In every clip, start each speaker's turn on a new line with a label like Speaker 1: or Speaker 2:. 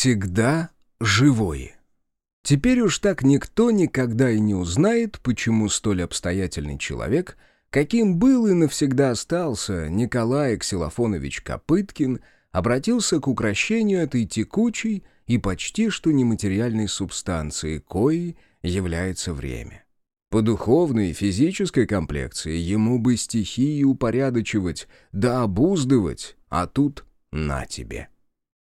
Speaker 1: Всегда живой. Теперь уж так никто никогда и не узнает, почему столь обстоятельный человек, каким был и навсегда остался Николай Ксилофонович Копыткин, обратился к украшению этой текучей и почти что нематериальной субстанции, коей является время. По духовной и физической комплекции ему бы стихии упорядочивать, да обуздывать, а тут на тебе.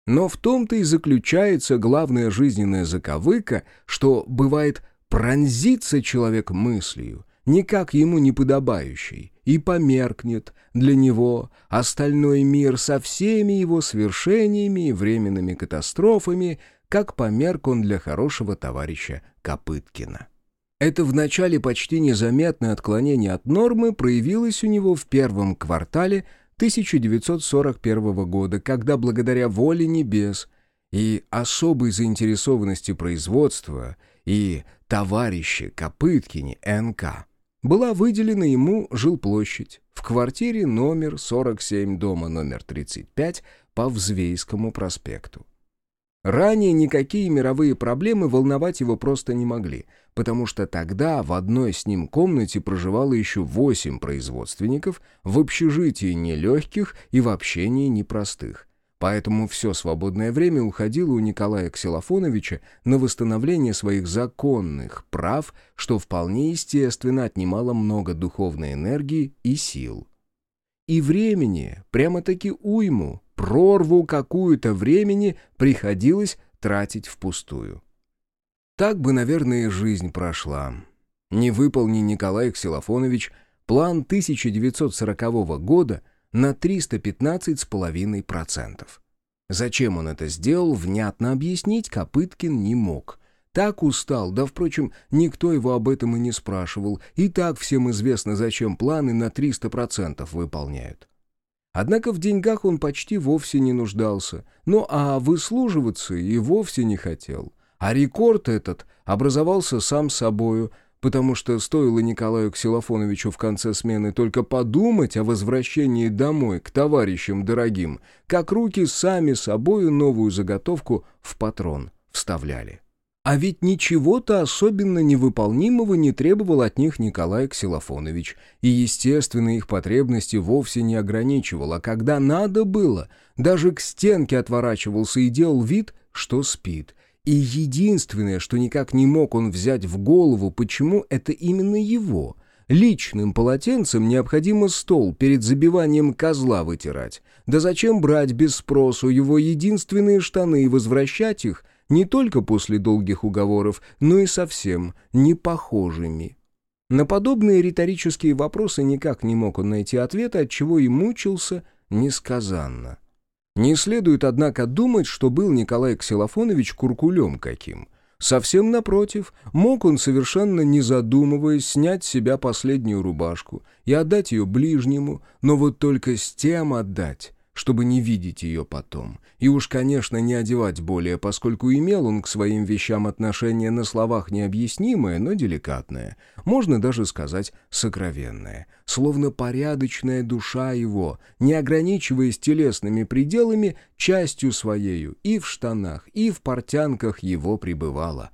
Speaker 1: Но в том-то и заключается главная жизненная заковыка, что, бывает, пронзится человек мыслью, никак ему не подобающей, и померкнет для него остальной мир со всеми его свершениями и временными катастрофами, как померк он для хорошего товарища Копыткина. Это вначале почти незаметное отклонение от нормы проявилось у него в первом квартале 1941 года, когда благодаря воле небес и особой заинтересованности производства и товарища Копыткине НК была выделена ему жилплощадь в квартире номер 47 дома номер 35 по Взвейскому проспекту. Ранее никакие мировые проблемы волновать его просто не могли, потому что тогда в одной с ним комнате проживало еще восемь производственников, в общежитии нелегких и в общении непростых. Поэтому все свободное время уходило у Николая Ксилофоновича на восстановление своих законных прав, что вполне естественно отнимало много духовной энергии и сил. И времени, прямо-таки уйму, прорву какую-то времени приходилось тратить впустую. Так бы, наверное, жизнь прошла. Не выполни Николай Ксилофонович план 1940 года на 315,5%. Зачем он это сделал, внятно объяснить Копыткин не мог. Так устал, да, впрочем, никто его об этом и не спрашивал, и так всем известно, зачем планы на 300% выполняют. Однако в деньгах он почти вовсе не нуждался, ну а выслуживаться и вовсе не хотел. А рекорд этот образовался сам собою, потому что стоило Николаю Ксилофоновичу в конце смены только подумать о возвращении домой к товарищам дорогим, как руки сами собою новую заготовку в патрон вставляли. А ведь ничего-то особенно невыполнимого не требовал от них Николай Ксилофонович, и, естественно, их потребности вовсе не ограничивал, а когда надо было, даже к стенке отворачивался и делал вид, что спит. И единственное, что никак не мог он взять в голову, почему это именно его — Личным полотенцем необходимо стол перед забиванием козла вытирать. Да зачем брать без спросу? Его единственные штаны и возвращать их, не только после долгих уговоров, но и совсем не похожими. На подобные риторические вопросы никак не мог он найти ответа, отчего и мучился несказанно. Не следует, однако, думать, что был Николай Ксилофонович куркулем каким. Совсем напротив, мог он, совершенно не задумываясь, снять с себя последнюю рубашку и отдать ее ближнему, но вот только с тем отдать, чтобы не видеть ее потом. И уж, конечно, не одевать более, поскольку имел он к своим вещам отношение на словах необъяснимое, но деликатное. Можно даже сказать сокровенное. Словно порядочная душа его, не ограничиваясь телесными пределами, частью своею и в штанах, и в портянках его пребывала.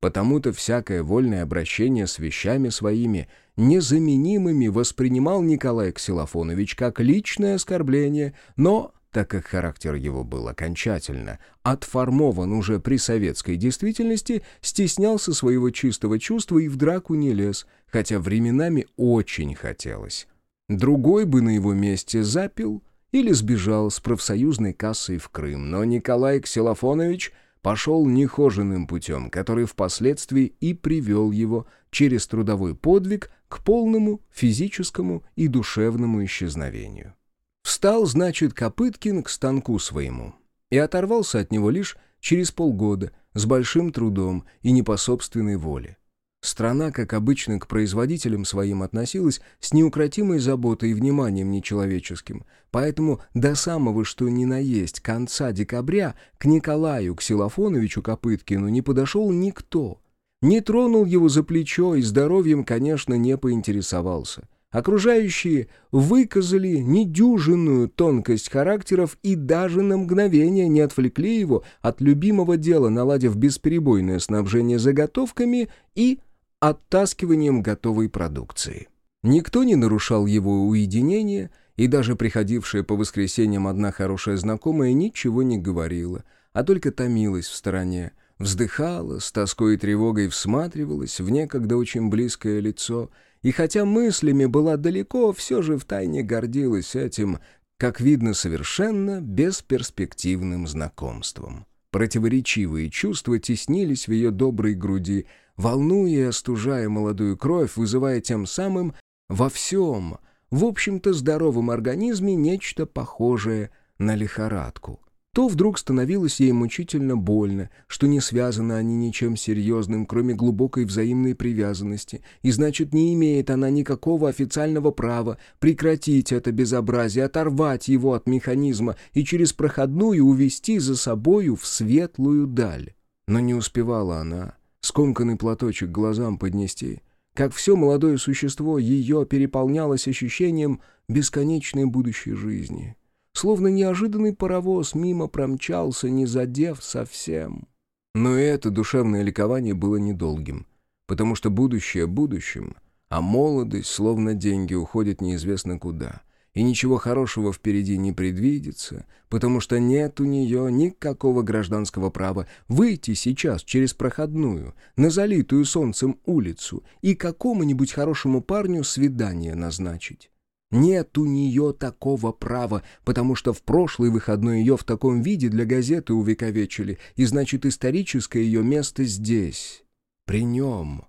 Speaker 1: Потому-то всякое вольное обращение с вещами своими – незаменимыми воспринимал Николай Ксилофонович как личное оскорбление, но, так как характер его был окончательно отформован уже при советской действительности, стеснялся своего чистого чувства и в драку не лез, хотя временами очень хотелось. Другой бы на его месте запил или сбежал с профсоюзной кассой в Крым, но Николай Ксилофонович – пошел нехоженным путем, который впоследствии и привел его через трудовой подвиг к полному физическому и душевному исчезновению. Встал, значит, Копыткин к станку своему и оторвался от него лишь через полгода с большим трудом и не по собственной воле. Страна, как обычно, к производителям своим относилась с неукротимой заботой и вниманием нечеловеческим, поэтому до самого что ни на есть конца декабря к Николаю Ксилофоновичу Копыткину не подошел никто, не тронул его за плечо и здоровьем, конечно, не поинтересовался. Окружающие выказали недюжинную тонкость характеров и даже на мгновение не отвлекли его от любимого дела, наладив бесперебойное снабжение заготовками и оттаскиванием готовой продукции. Никто не нарушал его уединение, и даже приходившая по воскресеньям одна хорошая знакомая ничего не говорила, а только томилась в стороне, вздыхала, с тоской и тревогой всматривалась в некогда очень близкое лицо, и хотя мыслями была далеко, все же втайне гордилась этим, как видно, совершенно бесперспективным знакомством. Противоречивые чувства теснились в ее доброй груди, волнуя и остужая молодую кровь, вызывая тем самым во всем, в общем-то здоровом организме нечто похожее на лихорадку. То вдруг становилось ей мучительно больно, что не связаны они ничем серьезным, кроме глубокой взаимной привязанности, и значит, не имеет она никакого официального права прекратить это безобразие, оторвать его от механизма и через проходную увести за собою в светлую даль. Но не успевала она скомканный платочек глазам поднести, как все молодое существо ее переполнялось ощущением бесконечной будущей жизни. Словно неожиданный паровоз мимо промчался, не задев совсем. Но это душевное ликование было недолгим, потому что будущее будущим, а молодость, словно деньги, уходит неизвестно куда — и ничего хорошего впереди не предвидится, потому что нет у нее никакого гражданского права выйти сейчас через проходную, на залитую солнцем улицу и какому-нибудь хорошему парню свидание назначить. Нет у нее такого права, потому что в прошлый выходной ее в таком виде для газеты увековечили, и значит историческое ее место здесь, при нем.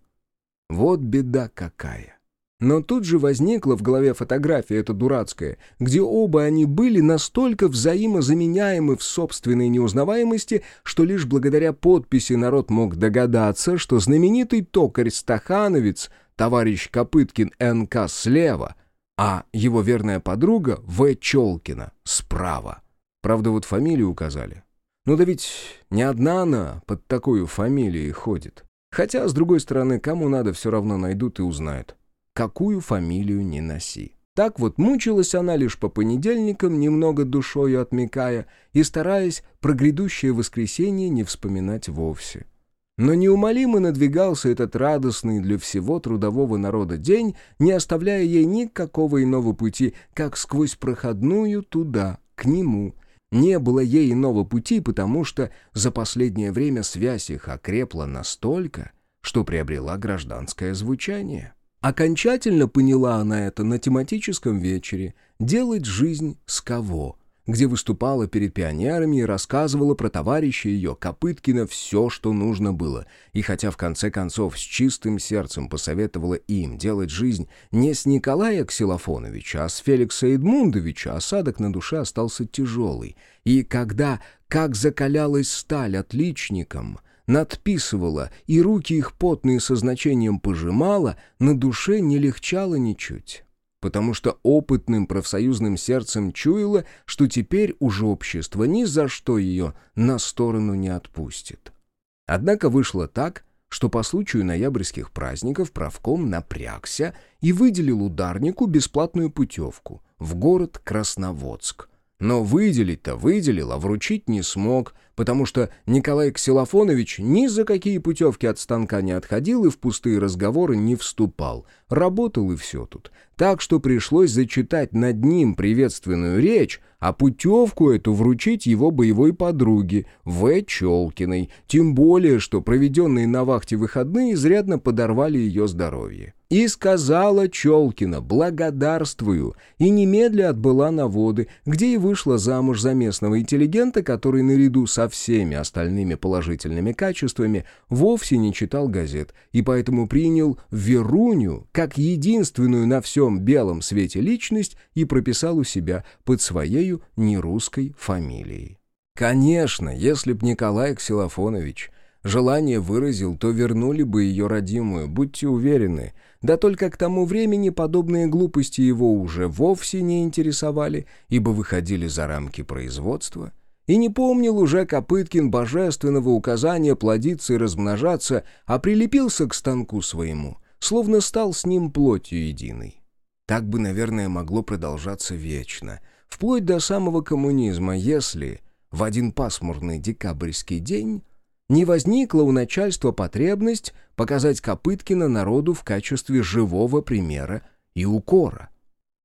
Speaker 1: Вот беда какая. Но тут же возникла в голове фотография эта дурацкая, где оба они были настолько взаимозаменяемы в собственной неузнаваемости, что лишь благодаря подписи народ мог догадаться, что знаменитый токарь-стахановец, товарищ Копыткин НК слева, а его верная подруга В. Челкина справа. Правда, вот фамилию указали. Ну да ведь не одна она под такой фамилией ходит. Хотя, с другой стороны, кому надо, все равно найдут и узнают какую фамилию не носи. Так вот мучилась она лишь по понедельникам, немного душою отмекая и стараясь про грядущее воскресенье не вспоминать вовсе. Но неумолимо надвигался этот радостный для всего трудового народа день, не оставляя ей никакого иного пути, как сквозь проходную туда, к нему. Не было ей иного пути, потому что за последнее время связь их окрепла настолько, что приобрела гражданское звучание. Окончательно поняла она это на тематическом вечере «Делать жизнь с кого», где выступала перед пионерами и рассказывала про товарища ее Копыткина все, что нужно было, и хотя в конце концов с чистым сердцем посоветовала им делать жизнь не с Николая Ксилофоновича, а с Феликса Эдмундовича, осадок на душе остался тяжелый, и когда, как закалялась сталь отличникам, надписывала, и руки их потные со значением пожимала, на душе не легчало ничуть. Потому что опытным профсоюзным сердцем чуяло, что теперь уже общество ни за что ее на сторону не отпустит. Однако вышло так, что по случаю ноябрьских праздников правком напрягся и выделил ударнику бесплатную путевку в город Красноводск. Но выделить-то выделил, а вручить не смог — потому что Николай Ксилофонович ни за какие путевки от станка не отходил и в пустые разговоры не вступал. Работал и все тут. Так что пришлось зачитать над ним приветственную речь, а путевку эту вручить его боевой подруге, В. Челкиной, тем более, что проведенные на вахте выходные изрядно подорвали ее здоровье. И сказала Челкина «благодарствую» и немедля отбыла на воды, где и вышла замуж за местного интеллигента, который наряду со всеми остальными положительными качествами вовсе не читал газет и поэтому принял Веруню как единственную на всем белом свете личность и прописал у себя под своею нерусской фамилией. Конечно, если б Николай Ксилофонович желание выразил, то вернули бы ее родимую, будьте уверены – да только к тому времени подобные глупости его уже вовсе не интересовали, ибо выходили за рамки производства. И не помнил уже Копыткин божественного указания плодиться и размножаться, а прилепился к станку своему, словно стал с ним плотью единой. Так бы, наверное, могло продолжаться вечно. Вплоть до самого коммунизма, если в один пасмурный декабрьский день не возникла у начальства потребность показать Копыткина народу в качестве живого примера и укора.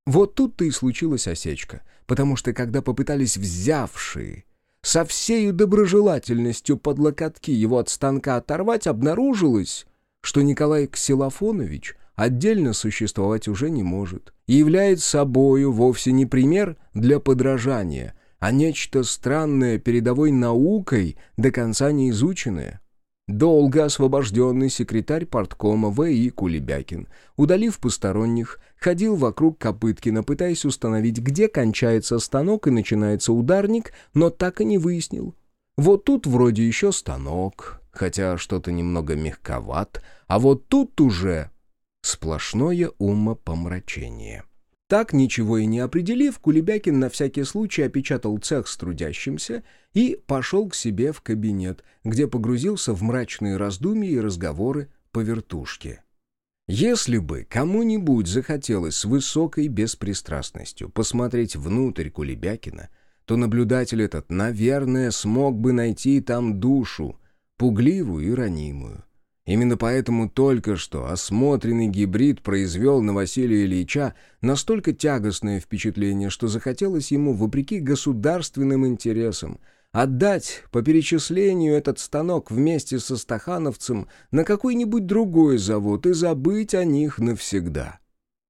Speaker 1: Вот тут-то и случилась осечка, потому что когда попытались взявшие со всею доброжелательностью под локотки его от станка оторвать, обнаружилось, что Николай Ксилофонович отдельно существовать уже не может и является собою вовсе не пример для подражания, а нечто странное передовой наукой, до конца не изученное. Долго освобожденный секретарь порткома В.И. Кулебякин, удалив посторонних, ходил вокруг Копыткина, пытаясь установить, где кончается станок и начинается ударник, но так и не выяснил. Вот тут вроде еще станок, хотя что-то немного мягковат, а вот тут уже сплошное умопомрачение. Так, ничего и не определив, Кулебякин на всякий случай опечатал цех с трудящимся и пошел к себе в кабинет, где погрузился в мрачные раздумья и разговоры по вертушке. Если бы кому-нибудь захотелось с высокой беспристрастностью посмотреть внутрь Кулебякина, то наблюдатель этот, наверное, смог бы найти там душу, пугливую и ранимую. Именно поэтому только что осмотренный гибрид произвел на Василия Ильича настолько тягостное впечатление, что захотелось ему, вопреки государственным интересам, отдать по перечислению этот станок вместе со стахановцем на какой-нибудь другой завод и забыть о них навсегда.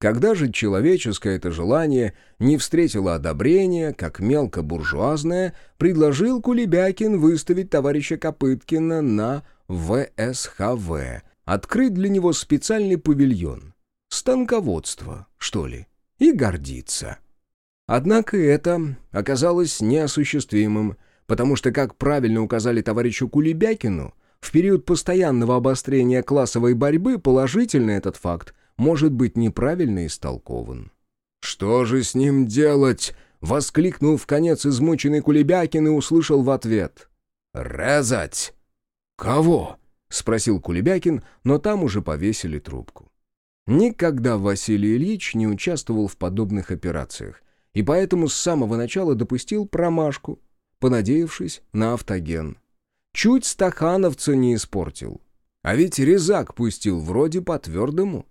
Speaker 1: Когда же человеческое это желание не встретило одобрения, как мелко-буржуазное, предложил Кулебякин выставить товарища Копыткина на ВСХВ, открыть для него специальный павильон. Станководство, что ли, и гордиться. Однако это оказалось неосуществимым, потому что, как правильно указали товарищу Кулебякину, в период постоянного обострения классовой борьбы положительно этот факт может быть неправильно истолкован. «Что же с ним делать?» — воскликнул в конец измученный Кулебякин и услышал в ответ. «Резать!» «Кого?» — спросил Кулебякин, но там уже повесили трубку. Никогда Василий Ильич не участвовал в подобных операциях, и поэтому с самого начала допустил промашку, понадеявшись на автоген. Чуть стахановца не испортил. А ведь резак пустил вроде по-твердому.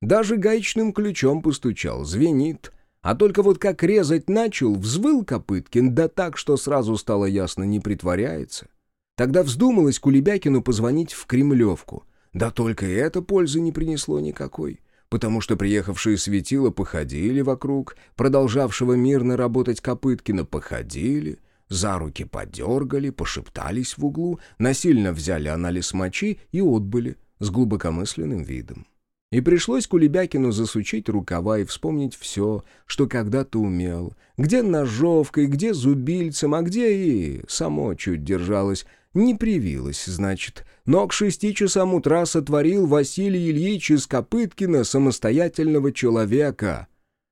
Speaker 1: Даже гаечным ключом постучал, звенит. А только вот как резать начал, взвыл Копыткин, да так, что сразу стало ясно, не притворяется. Тогда вздумалось Кулебякину позвонить в Кремлевку. Да только и это пользы не принесло никакой, потому что приехавшие светила походили вокруг, продолжавшего мирно работать Копыткина походили, за руки подергали, пошептались в углу, насильно взяли анализ мочи и отбыли с глубокомысленным видом. И пришлось Кулебякину засучить рукава и вспомнить все, что когда-то умел, где ножовкой, где зубильцем, а где и само чуть держалось, не привилось, значит, но к шести часам утра сотворил Василий Ильич из Копыткина самостоятельного человека.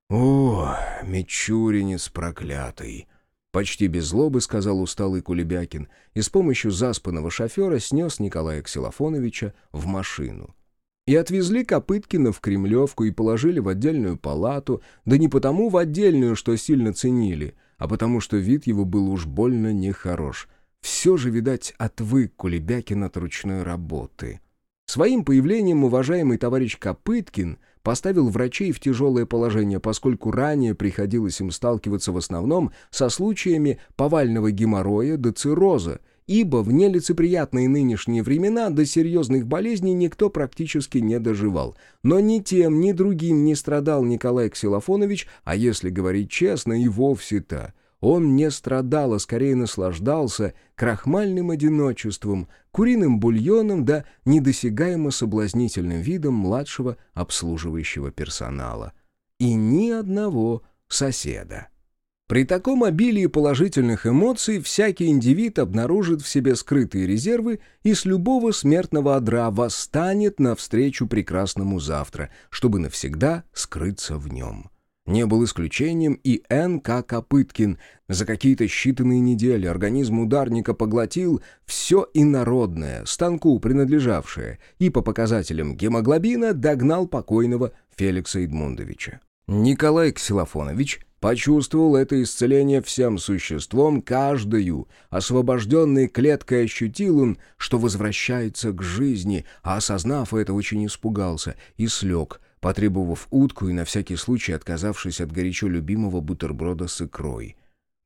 Speaker 1: «О, Мичуринец проклятый!» Почти без злобы сказал усталый Кулебякин и с помощью заспанного шофера снес Николая Ксилофоновича в машину. И отвезли Копыткина в Кремлевку и положили в отдельную палату, да не потому в отдельную, что сильно ценили, а потому что вид его был уж больно нехорош — все же, видать, отвык Кулебякин от ручной работы. Своим появлением уважаемый товарищ Копыткин поставил врачей в тяжелое положение, поскольку ранее приходилось им сталкиваться в основном со случаями повального геморроя до цирроза, ибо в нелицеприятные нынешние времена до серьезных болезней никто практически не доживал. Но ни тем, ни другим не страдал Николай Ксилофонович, а если говорить честно, и вовсе-то – он не страдал, а скорее наслаждался крахмальным одиночеством, куриным бульоном да недосягаемо соблазнительным видом младшего обслуживающего персонала. И ни одного соседа. При таком обилии положительных эмоций всякий индивид обнаружит в себе скрытые резервы и с любого смертного одра восстанет навстречу прекрасному завтра, чтобы навсегда скрыться в нем. Не был исключением и Н.К. Копыткин. За какие-то считанные недели организм ударника поглотил все инородное, станку принадлежавшее, и по показателям гемоглобина догнал покойного Феликса Эдмундовича. Николай Ксилофонович почувствовал это исцеление всем существом, каждую, освобожденной клеткой ощутил он, что возвращается к жизни, а осознав это, очень испугался и слег, потребовав утку и на всякий случай отказавшись от горячо любимого бутерброда с икрой.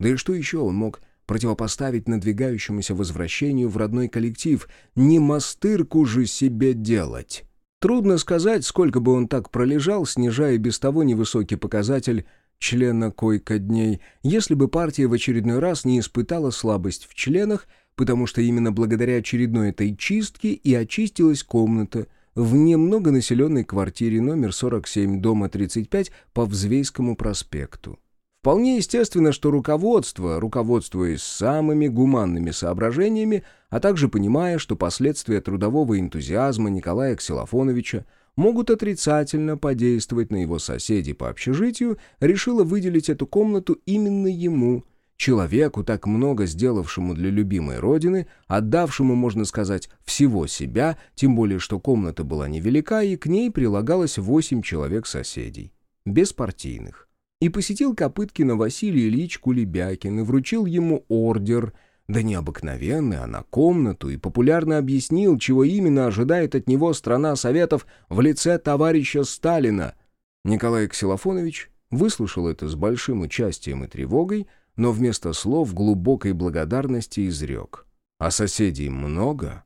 Speaker 1: Да и что еще он мог противопоставить надвигающемуся возвращению в родной коллектив? Не мастырку же себе делать! Трудно сказать, сколько бы он так пролежал, снижая без того невысокий показатель члена койка дней, если бы партия в очередной раз не испытала слабость в членах, потому что именно благодаря очередной этой чистке и очистилась комната в немногонаселенной квартире номер 47 дома 35 по Взвейскому проспекту. Вполне естественно, что руководство, руководствуясь самыми гуманными соображениями, а также понимая, что последствия трудового энтузиазма Николая Ксилофоновича могут отрицательно подействовать на его соседей по общежитию, решило выделить эту комнату именно ему, человеку, так много сделавшему для любимой родины, отдавшему, можно сказать, всего себя, тем более что комната была невелика, и к ней прилагалось восемь человек соседей, беспартийных и посетил Копыткина Василий Ильич Кулебякин и вручил ему ордер, да не обыкновенный, а на комнату, и популярно объяснил, чего именно ожидает от него страна Советов в лице товарища Сталина. Николай Ксилофонович выслушал это с большим участием и тревогой, но вместо слов глубокой благодарности изрек. «А соседей много?»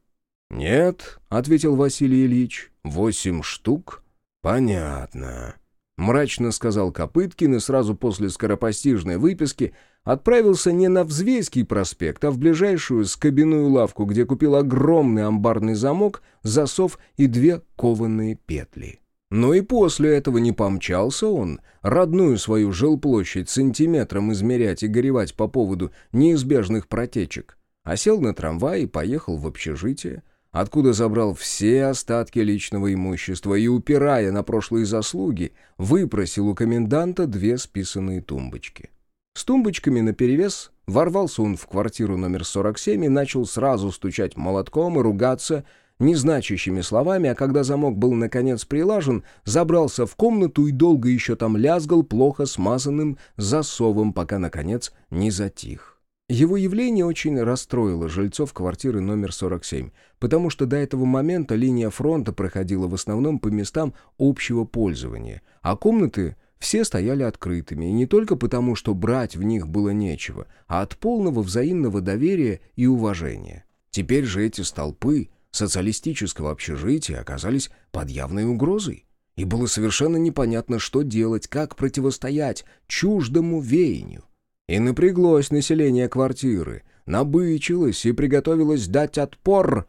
Speaker 1: «Нет», — ответил Василий Ильич, — «восемь штук». «Понятно». Мрачно сказал Копыткин и сразу после скоропостижной выписки отправился не на Взвейский проспект, а в ближайшую скобяную лавку, где купил огромный амбарный замок, засов и две кованые петли. Но и после этого не помчался он, родную свою жилплощадь сантиметром измерять и горевать по поводу неизбежных протечек, а сел на трамвай и поехал в общежитие, откуда забрал все остатки личного имущества и, упирая на прошлые заслуги, выпросил у коменданта две списанные тумбочки. С тумбочками наперевес ворвался он в квартиру номер 47 и начал сразу стучать молотком и ругаться незначащими словами, а когда замок был наконец прилажен, забрался в комнату и долго еще там лязгал плохо смазанным засовом, пока наконец не затих. Его явление очень расстроило жильцов квартиры номер 47, потому что до этого момента линия фронта проходила в основном по местам общего пользования, а комнаты все стояли открытыми, и не только потому, что брать в них было нечего, а от полного взаимного доверия и уважения. Теперь же эти столпы социалистического общежития оказались под явной угрозой. И было совершенно непонятно, что делать, как противостоять чуждому веянию. И напряглось население квартиры, набычилось и приготовилось дать отпор.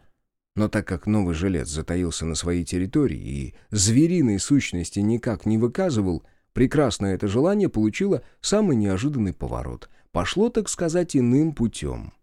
Speaker 1: Но так как новый жилец затаился на своей территории и звериной сущности никак не выказывал, прекрасное это желание получило самый неожиданный поворот. Пошло, так сказать, иным путем.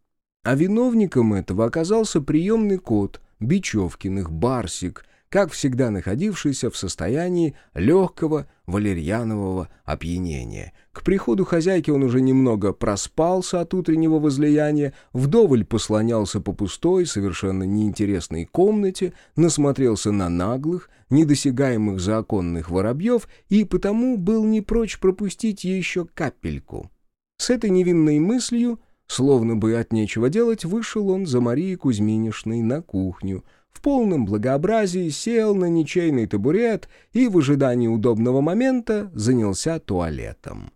Speaker 1: А виновником этого оказался приемный кот Бичевкиных, Барсик, как всегда находившийся в состоянии легкого валерьянового опьянения. К приходу хозяйки он уже немного проспался от утреннего возлияния, вдоволь послонялся по пустой, совершенно неинтересной комнате, насмотрелся на наглых, недосягаемых законных воробьев и потому был не прочь пропустить еще капельку. С этой невинной мыслью, словно бы от нечего делать, вышел он за Марией Кузьминишной на кухню — в полном благообразии сел на ничейный табурет и в ожидании удобного момента занялся туалетом.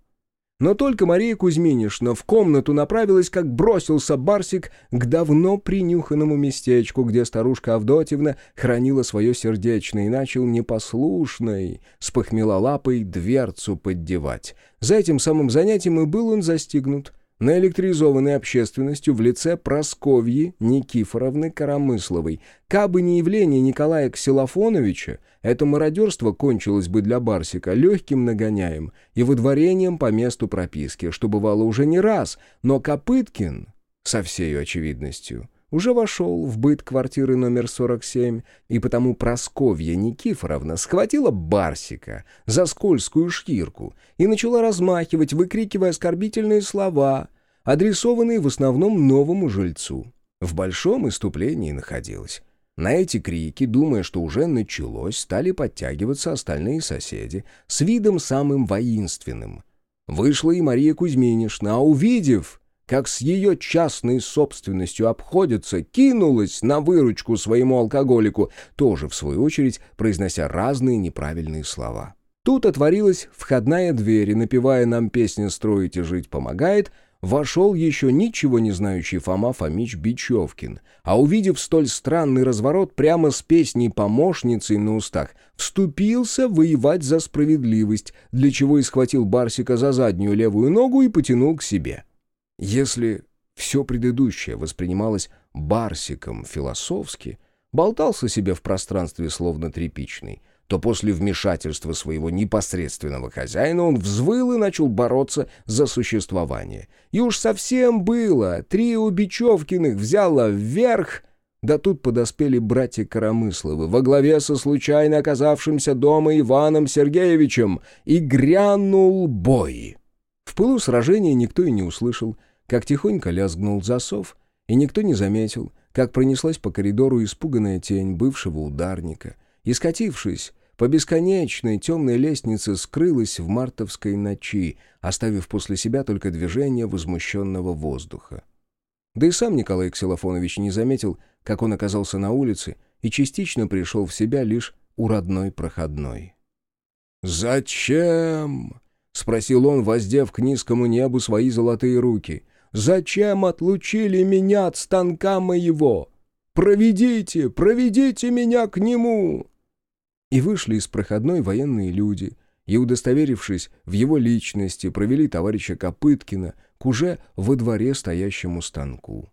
Speaker 1: Но только Мария Кузьминишна в комнату направилась, как бросился Барсик к давно принюханному местечку, где старушка Авдотьевна хранила свое сердечное и начал непослушной, с лапой, дверцу поддевать. За этим самым занятием и был он застигнут наэлектризованной общественностью в лице Просковьи Никифоровны Коромысловой. Кабы не явление Николая Ксилофоновича, это мародерство кончилось бы для Барсика легким нагоняем и выдворением по месту прописки, что бывало уже не раз, но Копыткин, со всей очевидностью, уже вошел в быт квартиры номер 47, и потому Просковья Никифоровна схватила Барсика за скользкую шкирку и начала размахивать, выкрикивая оскорбительные слова, адресованные в основном новому жильцу. В большом иступлении находилась. На эти крики, думая, что уже началось, стали подтягиваться остальные соседи с видом самым воинственным. Вышла и Мария Кузьминишна, а увидев, как с ее частной собственностью обходятся, кинулась на выручку своему алкоголику, тоже, в свою очередь, произнося разные неправильные слова. Тут отворилась входная дверь, и, напевая нам песни «Строить и жить помогает», вошел еще ничего не знающий Фома Фомич Бичевкин, а увидев столь странный разворот, прямо с песней помощницей на устах, вступился воевать за справедливость, для чего и схватил Барсика за заднюю левую ногу и потянул к себе. Если все предыдущее воспринималось Барсиком философски, болтался себе в пространстве словно тряпичный, то после вмешательства своего непосредственного хозяина он взвыл и начал бороться за существование. И уж совсем было, трио Бичевкиных взяло вверх, да тут подоспели братья Коромысловы во главе со случайно оказавшимся дома Иваном Сергеевичем, и грянул бой. В пылу сражения никто и не услышал, как тихонько лязгнул засов, и никто не заметил, как пронеслась по коридору испуганная тень бывшего ударника, и, скатившись, по бесконечной темной лестнице скрылась в мартовской ночи, оставив после себя только движение возмущенного воздуха. Да и сам Николай Ксилофонович не заметил, как он оказался на улице и частично пришел в себя лишь у родной проходной. «Зачем?» — спросил он, воздев к низкому небу свои золотые руки. «Зачем отлучили меня от станка моего? Проведите, проведите меня к нему!» И вышли из проходной военные люди, и, удостоверившись в его личности, провели товарища Копыткина к уже во дворе стоящему станку.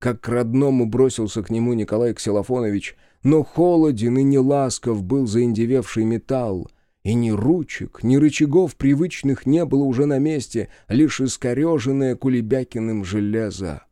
Speaker 1: Как к родному бросился к нему Николай Ксилофонович, но холоден и неласков был заиндевевший металл, и ни ручек, ни рычагов привычных не было уже на месте, лишь искореженное Кулебякиным железо.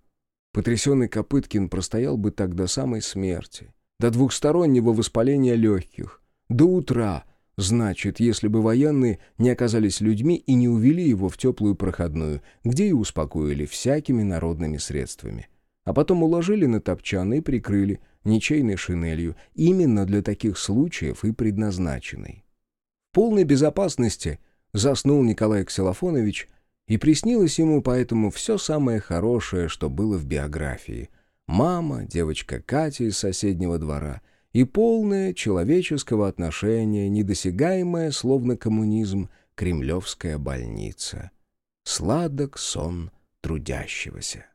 Speaker 1: Потрясенный Копыткин простоял бы так до самой смерти, до двухстороннего воспаления легких, до утра, значит, если бы военные не оказались людьми и не увели его в теплую проходную, где и успокоили всякими народными средствами. А потом уложили на топчан и прикрыли ничейной шинелью, именно для таких случаев и предназначенной. Полной безопасности заснул Николай Ксилофонович, и приснилось ему поэтому все самое хорошее, что было в биографии. Мама, девочка Катя из соседнего двора — и полное человеческого отношения, недосягаемая, словно коммунизм, кремлевская больница. Сладок сон трудящегося.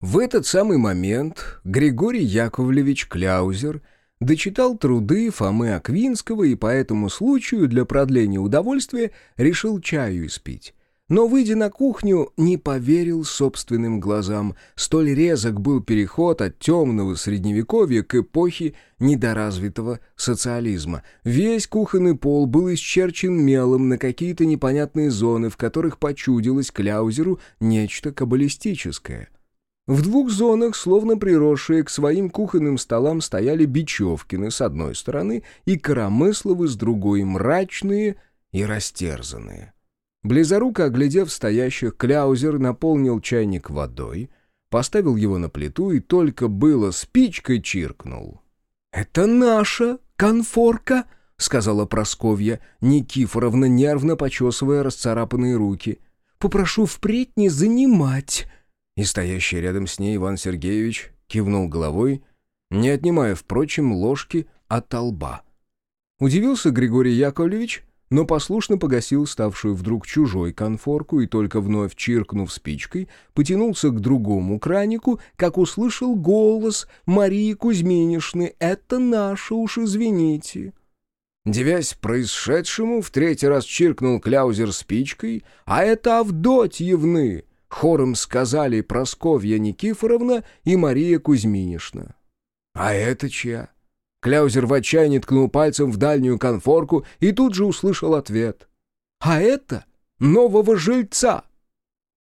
Speaker 1: В этот самый момент Григорий Яковлевич Кляузер дочитал труды Фомы Аквинского и по этому случаю для продления удовольствия решил чаю испить но, выйдя на кухню, не поверил собственным глазам. Столь резок был переход от темного средневековья к эпохе недоразвитого социализма. Весь кухонный пол был исчерчен мелом на какие-то непонятные зоны, в которых почудилось Кляузеру нечто каббалистическое. В двух зонах, словно приросшие к своим кухонным столам, стояли Бичевкины с одной стороны и Коромысловы с другой, мрачные и растерзанные. Близоруко оглядев стоящих, Кляузер наполнил чайник водой, поставил его на плиту и только было спичкой чиркнул. «Это наша конфорка!» — сказала Просковья, Никифоровна, нервно почесывая расцарапанные руки. «Попрошу впредь не занимать!» И стоящий рядом с ней Иван Сергеевич кивнул головой, не отнимая, впрочем, ложки от лба. Удивился Григорий Яковлевич — но послушно погасил ставшую вдруг чужой конфорку и только вновь чиркнув спичкой, потянулся к другому кранику, как услышал голос Марии Кузьминишны «Это наше, уж извините». Девясь происшедшему, в третий раз чиркнул Кляузер спичкой, а это Авдотьевны, хором сказали Просковья Никифоровна и Мария Кузьминишна. «А это чья?» Кляузер в отчаянии ткнул пальцем в дальнюю конфорку и тут же услышал ответ. «А это нового жильца!»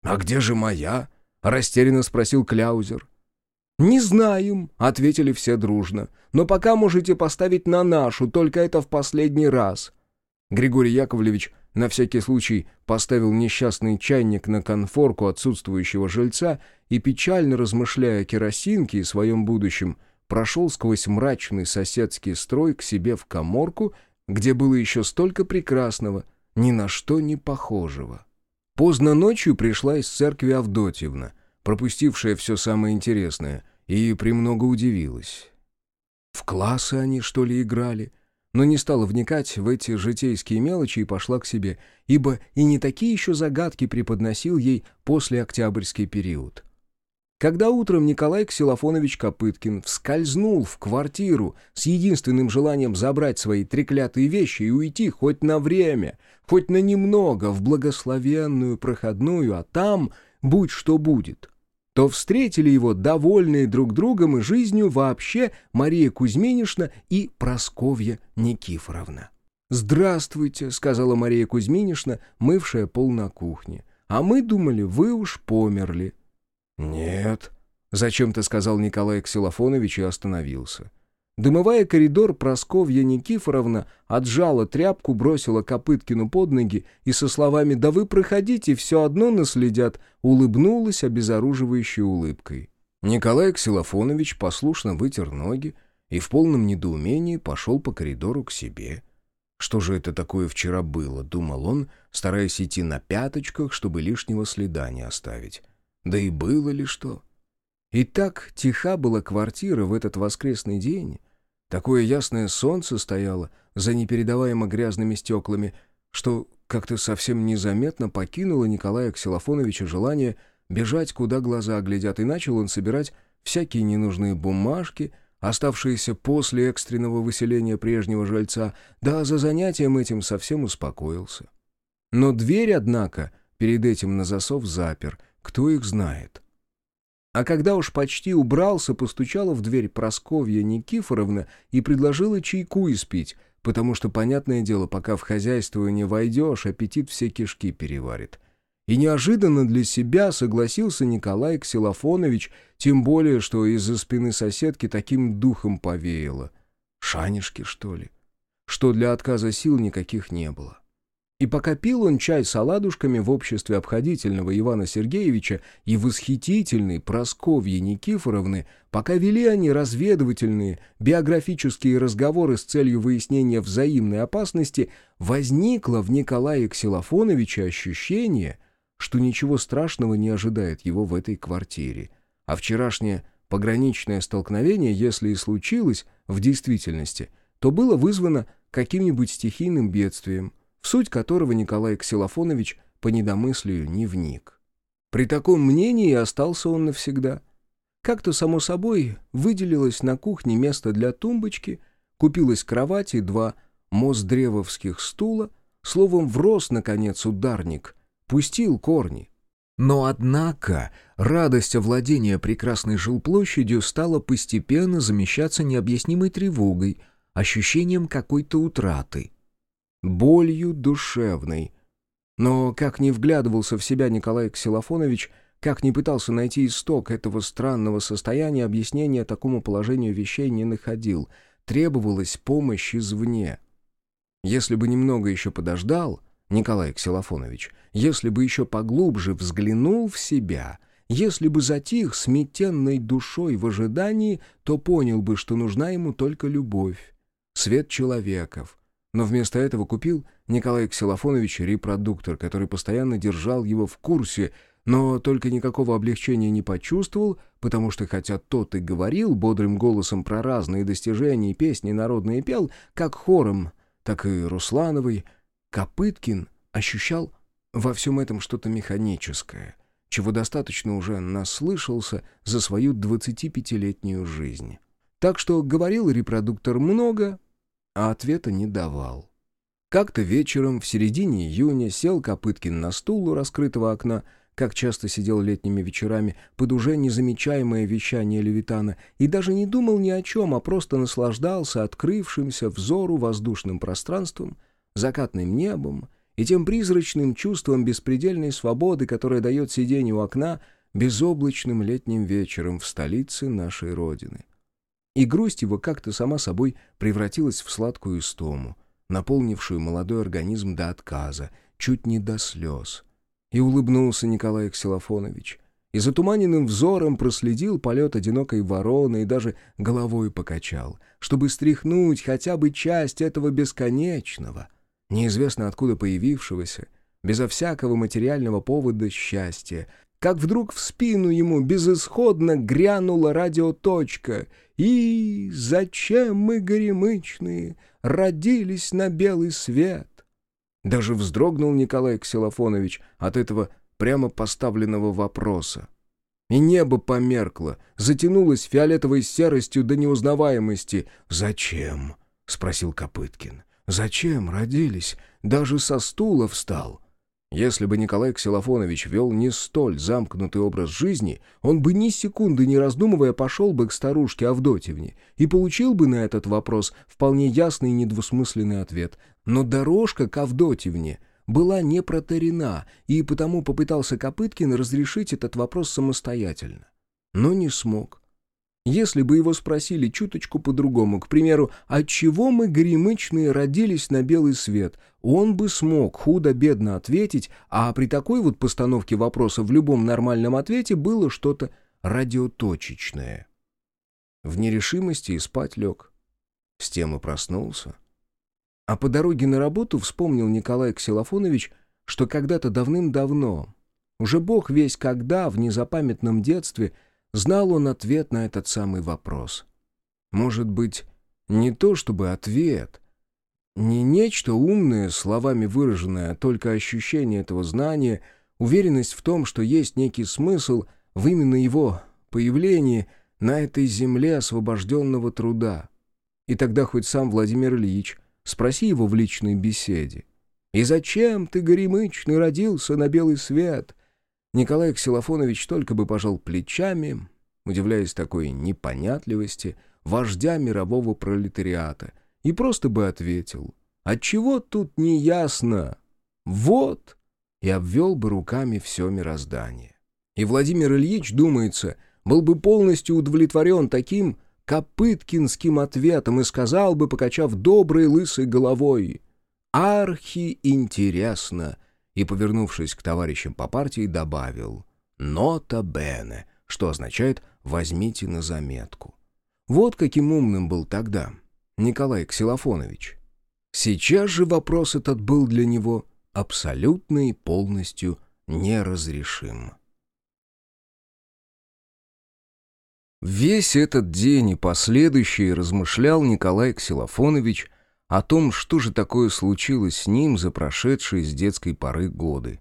Speaker 1: «А где же моя?» — растерянно спросил Кляузер. «Не знаем», — ответили все дружно. «Но пока можете поставить на нашу, только это в последний раз». Григорий Яковлевич на всякий случай поставил несчастный чайник на конфорку отсутствующего жильца и, печально размышляя о керосинке и своем будущем, прошел сквозь мрачный соседский строй к себе в коморку, где было еще столько прекрасного, ни на что не похожего. Поздно ночью пришла из церкви Авдотьевна, пропустившая все самое интересное, и премного удивилась. В классы они, что ли, играли? Но не стала вникать в эти житейские мелочи и пошла к себе, ибо и не такие еще загадки преподносил ей после октябрьский период. Когда утром Николай Ксилофонович Копыткин вскользнул в квартиру с единственным желанием забрать свои треклятые вещи и уйти хоть на время, хоть на немного в благословенную проходную, а там будь что будет, то встретили его довольные друг другом и жизнью вообще Мария Кузьминишна и Просковья Никифоровна. «Здравствуйте», — сказала Мария Кузьминишна, мывшая пол на кухне. «А мы думали, вы уж померли». «Нет», — зачем-то сказал Николай Ксилофонович и остановился. Дымывая коридор, Просковья Никифоровна отжала тряпку, бросила Копыткину под ноги и со словами «Да вы проходите, все одно наследят», улыбнулась обезоруживающей улыбкой. Николай Ксилофонович послушно вытер ноги и в полном недоумении пошел по коридору к себе. «Что же это такое вчера было?» — думал он, стараясь идти на пяточках, чтобы лишнего следа не оставить. Да и было ли что? И так тиха была квартира в этот воскресный день. Такое ясное солнце стояло за непередаваемо грязными стеклами, что как-то совсем незаметно покинуло Николая Ксилофоновича желание бежать, куда глаза глядят, и начал он собирать всякие ненужные бумажки, оставшиеся после экстренного выселения прежнего жильца, да за занятием этим совсем успокоился. Но дверь, однако, перед этим на засов запер — кто их знает? А когда уж почти убрался, постучала в дверь Просковья Никифоровна и предложила чайку испить, потому что, понятное дело, пока в хозяйство не войдешь, аппетит все кишки переварит. И неожиданно для себя согласился Николай Ксилофонович, тем более, что из-за спины соседки таким духом повеяло. Шанишки, что ли? Что для отказа сил никаких не было. И пока пил он чай с оладушками в обществе обходительного Ивана Сергеевича и восхитительной Просковьи Никифоровны, пока вели они разведывательные, биографические разговоры с целью выяснения взаимной опасности, возникло в Николае Ксилофоновиче ощущение, что ничего страшного не ожидает его в этой квартире. А вчерашнее пограничное столкновение, если и случилось в действительности, то было вызвано каким-нибудь стихийным бедствием, в суть которого Николай Ксилофонович по недомыслию не вник. При таком мнении остался он навсегда. Как-то, само собой, выделилось на кухне место для тумбочки, купилась кровать и два моздревовских стула, словом, врос, наконец, ударник, пустил корни. Но, однако, радость овладения прекрасной жилплощадью стала постепенно замещаться необъяснимой тревогой, ощущением какой-то утраты — болью душевной. Но как ни вглядывался в себя Николай Ксилофонович, как ни пытался найти исток этого странного состояния, объяснения такому положению вещей не находил. Требовалась помощь извне. Если бы немного еще подождал, Николай Ксилофонович, если бы еще поглубже взглянул в себя, если бы затих сметенной душой в ожидании, то понял бы, что нужна ему только любовь, свет человеков, но вместо этого купил Николай Ксилофонович репродуктор, который постоянно держал его в курсе, но только никакого облегчения не почувствовал, потому что хотя тот и говорил бодрым голосом про разные достижения и песни народные пел, как хором, так и Руслановой, Копыткин ощущал во всем этом что-то механическое, чего достаточно уже наслышался за свою 25-летнюю жизнь. Так что говорил репродуктор много, а ответа не давал. Как-то вечером, в середине июня, сел Копыткин на стул у раскрытого окна, как часто сидел летними вечерами, под уже незамечаемое вещание Левитана, и даже не думал ни о чем, а просто наслаждался открывшимся взору воздушным пространством, закатным небом и тем призрачным чувством беспредельной свободы, которое дает сиденье у окна безоблачным летним вечером в столице нашей Родины и грусть его как-то сама собой превратилась в сладкую истому, наполнившую молодой организм до отказа, чуть не до слез. И улыбнулся Николай Ксилофонович, и затуманенным взором проследил полет одинокой вороны и даже головой покачал, чтобы стряхнуть хотя бы часть этого бесконечного, неизвестно откуда появившегося, безо всякого материального повода счастья, как вдруг в спину ему безысходно грянула радиоточка «И зачем мы, горемычные, родились на белый свет?» Даже вздрогнул Николай Ксилофонович от этого прямо поставленного вопроса. И небо померкло, затянулось фиолетовой серостью до неузнаваемости. «Зачем?» — спросил Копыткин. «Зачем родились? Даже со стула встал». Если бы Николай Ксилофонович вел не столь замкнутый образ жизни, он бы ни секунды не раздумывая пошел бы к старушке Авдотьевне и получил бы на этот вопрос вполне ясный и недвусмысленный ответ. Но дорожка к Авдотьевне была не протарена, и потому попытался Копыткин разрешить этот вопрос самостоятельно. Но не смог. Если бы его спросили чуточку по-другому, к примеру, «Отчего мы, горемычные, родились на белый свет?», он бы смог худо-бедно ответить, а при такой вот постановке вопроса в любом нормальном ответе было что-то радиоточечное. В нерешимости и спать лег. С тем и проснулся. А по дороге на работу вспомнил Николай Ксилофонович, что когда-то давным-давно, уже бог весь когда, в незапамятном детстве, знал он ответ на этот самый вопрос. Может быть, не то чтобы ответ, не нечто умное, словами выраженное, а только ощущение этого знания, уверенность в том, что есть некий смысл в именно его появлении на этой земле освобожденного труда. И тогда хоть сам Владимир Ильич – Спроси его в личной беседе. «И зачем ты, горемычный, родился на белый свет?» Николай Ксилофонович только бы пожал плечами, удивляясь такой непонятливости вождя мирового пролетариата, и просто бы ответил «Отчего тут не ясно? Вот!» и обвел бы руками все мироздание. И Владимир Ильич, думается, был бы полностью удовлетворен таким копыткинским ответом и сказал бы, покачав доброй лысой головой, «Архи интересно», и, повернувшись к товарищам по партии, добавил «Нота бене», что означает «возьмите на заметку». Вот каким умным был тогда Николай Ксилофонович. Сейчас же вопрос этот был для него абсолютно и полностью неразрешим. Весь этот день и последующий размышлял Николай Ксилофонович о том, что же такое случилось с ним за прошедшие с детской поры годы.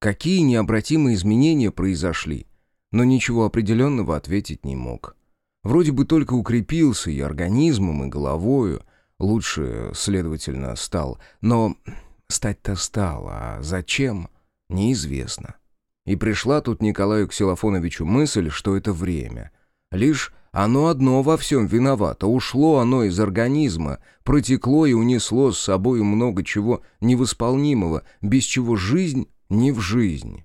Speaker 1: Какие необратимые изменения произошли, но ничего определенного ответить не мог. Вроде бы только укрепился и организмом, и головою, лучше, следовательно, стал, но стать-то стал, а зачем, неизвестно. И пришла тут Николаю Ксилофоновичу мысль, что это время — Лишь оно одно во всем виновато. Ушло оно из организма, протекло и унесло с собой много чего невосполнимого, без чего жизнь не в жизнь.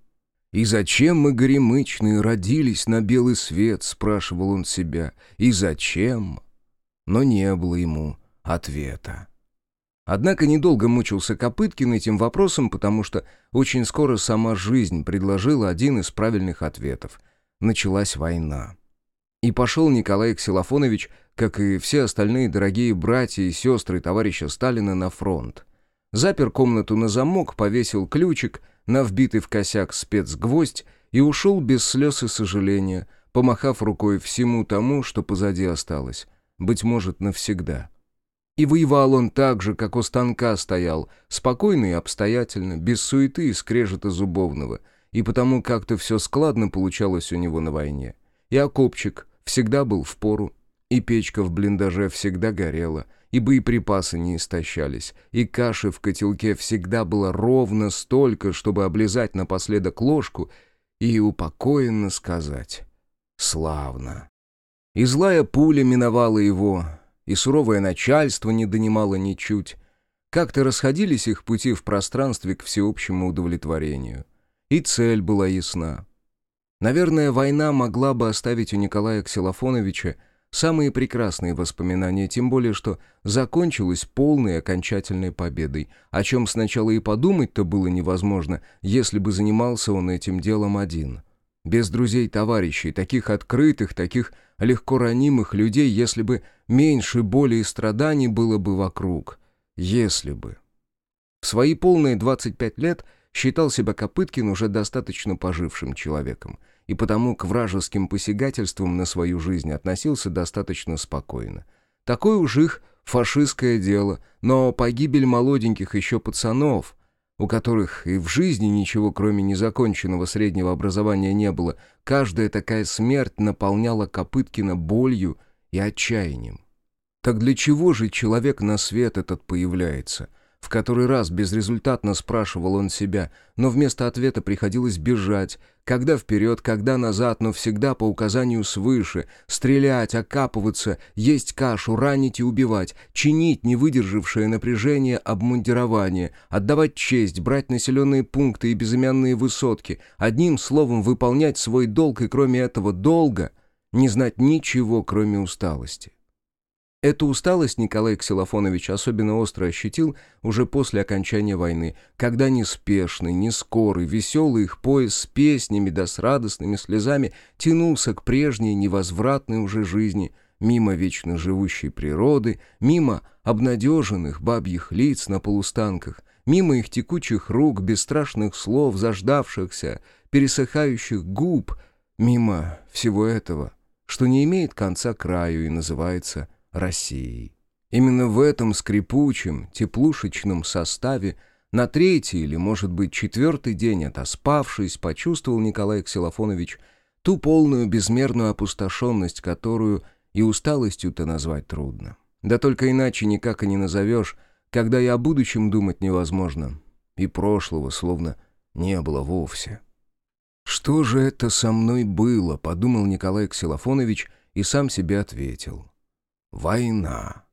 Speaker 1: «И зачем мы, горемычные, родились на белый свет?» — спрашивал он себя. «И зачем?» Но не было ему ответа. Однако недолго мучился Копыткин этим вопросом, потому что очень скоро сама жизнь предложила один из правильных ответов. Началась война. И пошел Николай Ксилофонович, как и все остальные дорогие братья и сестры товарища Сталина, на фронт. Запер комнату на замок, повесил ключик на вбитый в косяк спецгвоздь и ушел без слез и сожаления, помахав рукой всему тому, что позади осталось, быть может, навсегда. И воевал он так же, как у станка стоял, спокойно и обстоятельно, без суеты и скрежета зубовного, и потому как-то все складно получалось у него на войне. И окопчик всегда был в пору, и печка в блиндаже всегда горела, и боеприпасы не истощались, и каши в котелке всегда было ровно столько, чтобы облизать напоследок ложку и упокоенно сказать «Славно». И злая пуля миновала его, и суровое начальство не донимало ничуть. Как-то расходились их пути в пространстве к всеобщему удовлетворению. И цель была ясна. Наверное, война могла бы оставить у Николая Ксилофоновича самые прекрасные воспоминания, тем более, что закончилась полной окончательной победой, о чем сначала и подумать-то было невозможно, если бы занимался он этим делом один. без друзей-товарищей, таких открытых, таких легко ранимых людей, если бы меньше боли и страданий было бы вокруг. Если бы. В свои полные 25 лет считал себя Копыткин уже достаточно пожившим человеком, и потому к вражеским посягательствам на свою жизнь относился достаточно спокойно. Такое уж их фашистское дело, но погибель молоденьких еще пацанов, у которых и в жизни ничего кроме незаконченного среднего образования не было, каждая такая смерть наполняла Копыткина болью и отчаянием. Так для чего же человек на свет этот появляется? В который раз безрезультатно спрашивал он себя, но вместо ответа приходилось бежать, когда вперед, когда назад, но всегда по указанию свыше, стрелять, окапываться, есть кашу, ранить и убивать, чинить не выдержавшее напряжение обмундирование, отдавать честь, брать населенные пункты и безымянные высотки, одним словом выполнять свой долг и кроме этого долга не знать ничего, кроме усталости. Эту усталость Николай Ксилофонович особенно остро ощутил уже после окончания войны, когда неспешный, нескорый, веселый их поезд с песнями да с радостными слезами тянулся к прежней невозвратной уже жизни, мимо вечно живущей природы, мимо обнадеженных бабьих лиц на полустанках, мимо их текучих рук, бесстрашных слов, заждавшихся, пересыхающих губ, мимо всего этого, что не имеет конца краю и называется Россией. Именно в этом скрипучем, теплушечном составе на третий или, может быть, четвертый день отоспавшись, почувствовал Николай Ксилофонович ту полную безмерную опустошенность, которую и усталостью-то назвать трудно. Да только иначе никак и не назовешь, когда и о будущем думать невозможно, и прошлого словно не было вовсе. «Что же это со мной было?» — подумал Николай Ксилофонович и сам себе ответил. Война.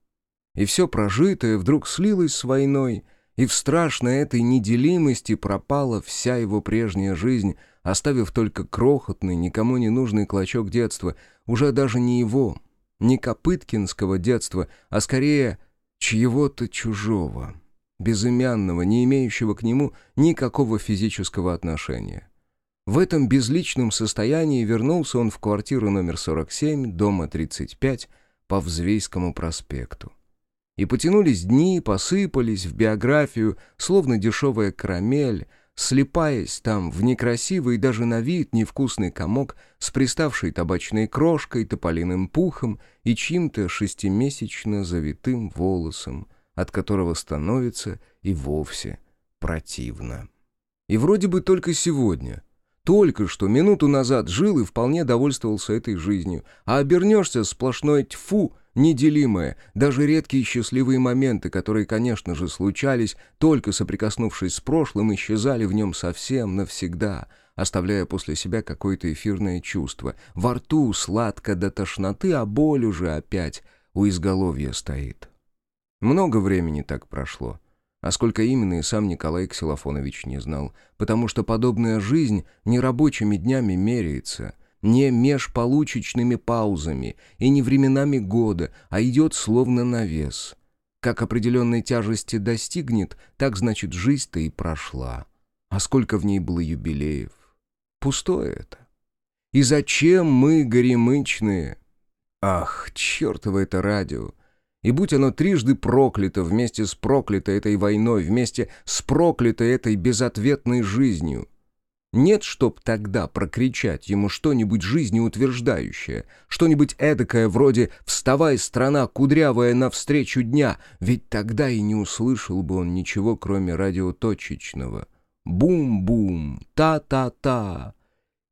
Speaker 1: И все прожитое вдруг слилось с войной, и в страшной этой неделимости пропала вся его прежняя жизнь, оставив только крохотный, никому не нужный клочок детства, уже даже не его, не Копыткинского детства, а скорее чьего-то чужого, безымянного, не имеющего к нему никакого физического отношения. В этом безличном состоянии вернулся он в квартиру номер 47, дома 35, по Взвейскому проспекту. И потянулись дни, посыпались в биографию, словно дешевая карамель, слепаясь там в некрасивый даже на вид невкусный комок с приставшей табачной крошкой, тополиным пухом и чьим-то шестимесячно завитым волосом, от которого становится и вовсе противно. И вроде бы только сегодня — только что, минуту назад, жил и вполне довольствовался этой жизнью. А обернешься сплошной тьфу, неделимое, даже редкие счастливые моменты, которые, конечно же, случались, только соприкоснувшись с прошлым, исчезали в нем совсем навсегда, оставляя после себя какое-то эфирное чувство. Во рту сладко до тошноты, а боль уже опять у изголовья стоит. Много времени так прошло. А сколько именно и сам Николай Ксилофонович не знал, потому что подобная жизнь не рабочими днями меряется, не межполучечными паузами и не временами года, а идет словно навес. Как определенной тяжести достигнет, так значит жизнь-то и прошла. А сколько в ней было юбилеев? Пустое это. И зачем мы, горемычные? Ах, чертово это радио! И будь оно трижды проклято вместе с проклятой этой войной, вместе с проклятой этой безответной жизнью. Нет, чтоб тогда прокричать ему что-нибудь жизнеутверждающее, что-нибудь эдакое вроде «Вставай, страна кудрявая, навстречу дня», ведь тогда и не услышал бы он ничего, кроме радиоточечного. Бум-бум, та-та-та.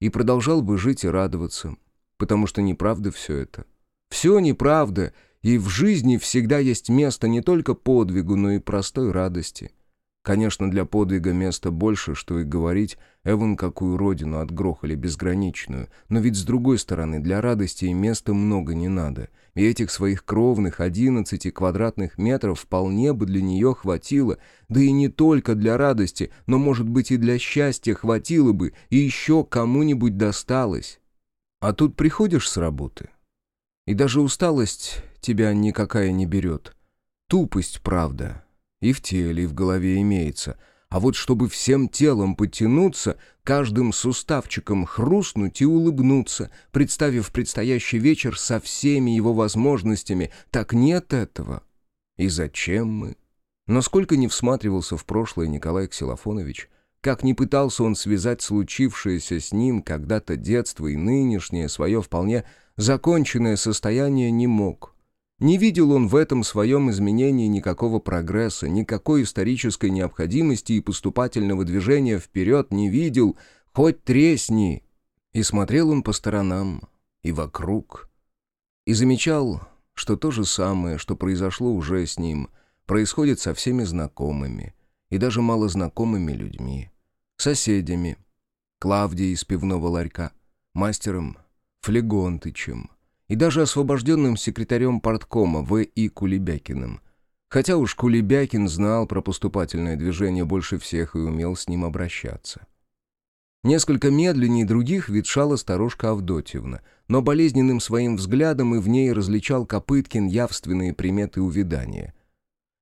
Speaker 1: И продолжал бы жить и радоваться, потому что неправда все это. Все неправда — и в жизни всегда есть место не только подвигу, но и простой радости. Конечно, для подвига места больше, что и говорить, Эван какую родину отгрохали безграничную, но ведь с другой стороны, для радости и места много не надо, и этих своих кровных 11 квадратных метров вполне бы для нее хватило, да и не только для радости, но, может быть, и для счастья хватило бы, и еще кому-нибудь досталось. А тут приходишь с работы, и даже усталость тебя никакая не берет. Тупость, правда, и в теле, и в голове имеется. а вот чтобы всем телом подтянуться, каждым суставчиком хрустнуть и улыбнуться, представив предстоящий вечер со всеми его возможностями, так нет этого. И зачем мы? Но сколько не всматривался в прошлое Николай Ксилофонович, как не пытался он связать случившееся с ним когда-то детство и нынешнее свое вполне законченное состояние не мог. Не видел он в этом своем изменении никакого прогресса, никакой исторической необходимости и поступательного движения вперед не видел, хоть тресни. И смотрел он по сторонам и вокруг, и замечал, что то же самое, что произошло уже с ним, происходит со всеми знакомыми и даже малознакомыми людьми, соседями, Клавдией из пивного ларька, мастером Флегонтычем, и даже освобожденным секретарем парткома В.И. Кулебякиным. Хотя уж Кулебякин знал про поступательное движение больше всех и умел с ним обращаться. Несколько медленнее других ветшала старушка Авдотьевна, но болезненным своим взглядом и в ней различал Копыткин явственные приметы увядания.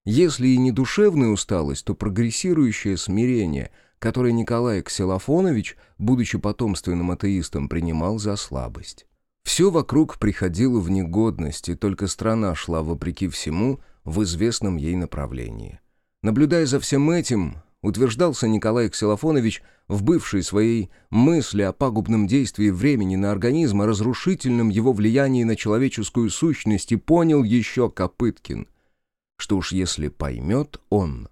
Speaker 1: Если и не душевная усталость, то прогрессирующее смирение, которое Николай Ксилофонович, будучи потомственным атеистом, принимал за слабость. Все вокруг приходило в негодность, и только страна шла, вопреки всему, в известном ей направлении. Наблюдая за всем этим, утверждался Николай Ксилофонович в бывшей своей мысли о пагубном действии времени на организм, о разрушительном его влиянии на человеческую сущность, и понял еще Копыткин, что уж если поймет он,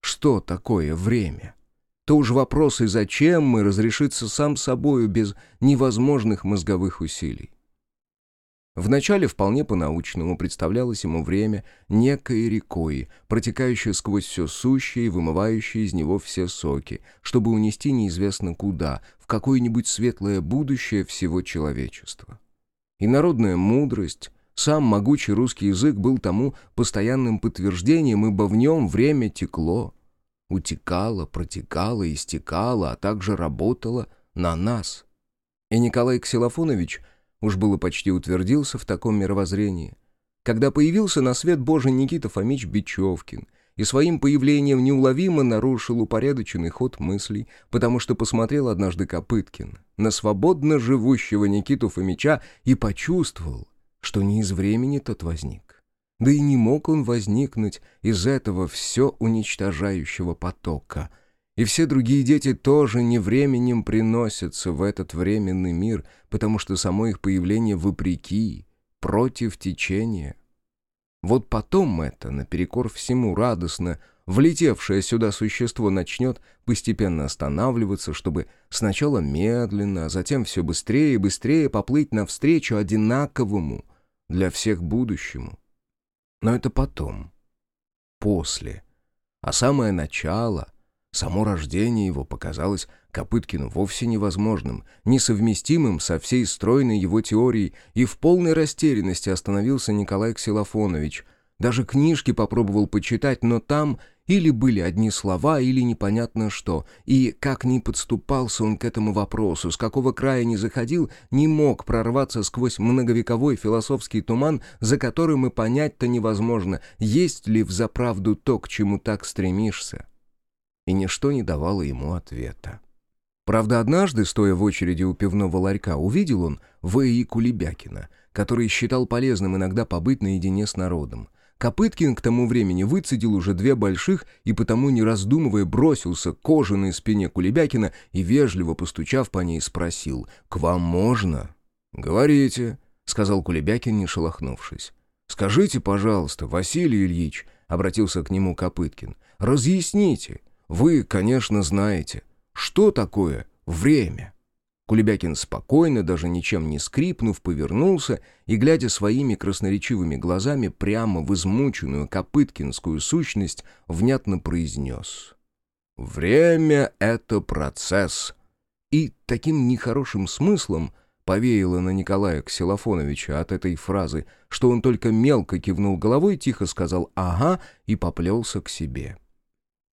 Speaker 1: что такое время, то уж вопрос и зачем мы разрешится сам собою без невозможных мозговых усилий. Вначале вполне по-научному представлялось ему время некой рекой, протекающей сквозь все сущее и вымывающей из него все соки, чтобы унести неизвестно куда, в какое-нибудь светлое будущее всего человечества. И народная мудрость, сам могучий русский язык был тому постоянным подтверждением, ибо в нем время текло — утекала, протекала, истекала, а также работала на нас. И Николай Ксилофонович уж было почти утвердился в таком мировоззрении. Когда появился на свет Божий Никита Фомич Бечевкин и своим появлением неуловимо нарушил упорядоченный ход мыслей, потому что посмотрел однажды Копыткин на свободно живущего Никиту Фомича и почувствовал, что не из времени тот возник. Да и не мог он возникнуть из этого все уничтожающего потока. И все другие дети тоже не временем приносятся в этот временный мир, потому что само их появление вопреки, против течения. Вот потом это, наперекор всему радостно, влетевшее сюда существо начнет постепенно останавливаться, чтобы сначала медленно, а затем все быстрее и быстрее поплыть навстречу одинаковому для всех будущему. Но это потом. После. А самое начало, само рождение его показалось Копыткину вовсе невозможным, несовместимым со всей стройной его теорией, и в полной растерянности остановился Николай Ксилофонович. Даже книжки попробовал почитать, но там или были одни слова, или непонятно что. И как ни подступался он к этому вопросу, с какого края ни заходил, не мог прорваться сквозь многовековой философский туман, за которым и понять-то невозможно, есть ли взаправду то, к чему так стремишься. И ничто не давало ему ответа. Правда, однажды, стоя в очереди у пивного ларька, увидел он В.И. Кулебякина, который считал полезным иногда побыть наедине с народом. Копыткин к тому времени выцедил уже две больших и потому, не раздумывая, бросился к кожаной спине Кулебякина и, вежливо постучав по ней, спросил «К вам можно?» «Говорите», — сказал Кулебякин, не шелохнувшись. «Скажите, пожалуйста, Василий Ильич», — обратился к нему Копыткин, — «разъясните. Вы, конечно, знаете, что такое время?» Кулебякин спокойно, даже ничем не скрипнув, повернулся и, глядя своими красноречивыми глазами прямо в измученную копыткинскую сущность, внятно произнес «Время — это процесс». И таким нехорошим смыслом повеяло на Николая Ксилофоновича от этой фразы, что он только мелко кивнул головой, тихо сказал «ага» и поплелся к себе.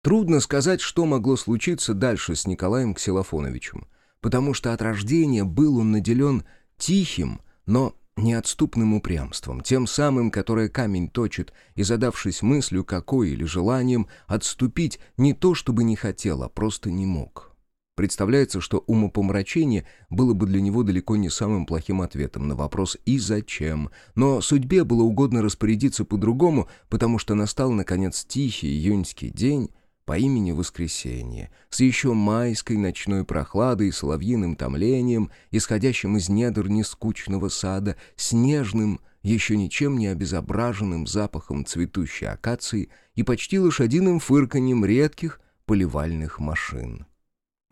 Speaker 1: Трудно сказать, что могло случиться дальше с Николаем Ксилофоновичем потому что от рождения был он наделен тихим, но неотступным упрямством, тем самым, которое камень точит, и задавшись мыслью какой или желанием, отступить не то чтобы не хотел, а просто не мог. Представляется, что умопомрачение было бы для него далеко не самым плохим ответом на вопрос «и зачем?», но судьбе было угодно распорядиться по-другому, потому что настал, наконец, тихий июньский день, по имени Воскресенье, с еще майской ночной прохладой и соловьиным томлением, исходящим из недр нескучного сада, снежным, еще ничем не обезображенным запахом цветущей акации и почти лошадиным фырканьем редких поливальных машин.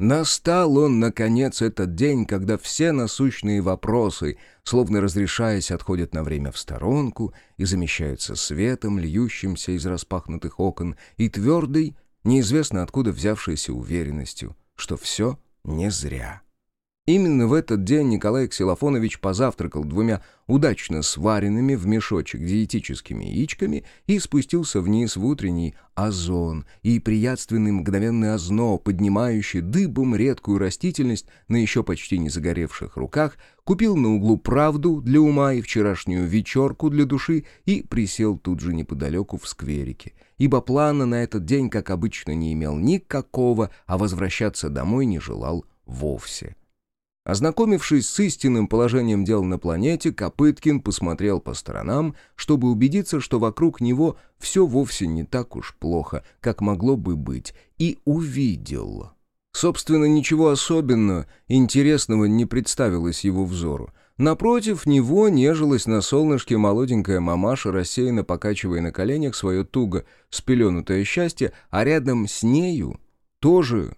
Speaker 1: Настал он, наконец, этот день, когда все насущные вопросы, словно разрешаясь, отходят на время в сторонку и замещаются светом, льющимся из распахнутых окон, и твердой, неизвестно откуда взявшейся уверенностью, что все не зря. Именно в этот день Николай Ксилофонович позавтракал двумя удачно сваренными в мешочек диетическими яичками и спустился вниз в утренний озон и приятственный мгновенный озноб, поднимающий дыбом редкую растительность на еще почти не загоревших руках, купил на углу правду для ума и вчерашнюю вечерку для души и присел тут же неподалеку в скверике, ибо плана на этот день, как обычно, не имел никакого, а возвращаться домой не желал вовсе. Ознакомившись с истинным положением дел на планете, Копыткин посмотрел по сторонам, чтобы убедиться, что вокруг него все вовсе не так уж плохо, как могло бы быть, и увидел. Собственно, ничего особенного, интересного не представилось его взору. Напротив него нежилась на солнышке молоденькая мамаша, рассеянно покачивая на коленях свое туго спеленутое счастье, а рядом с нею тоже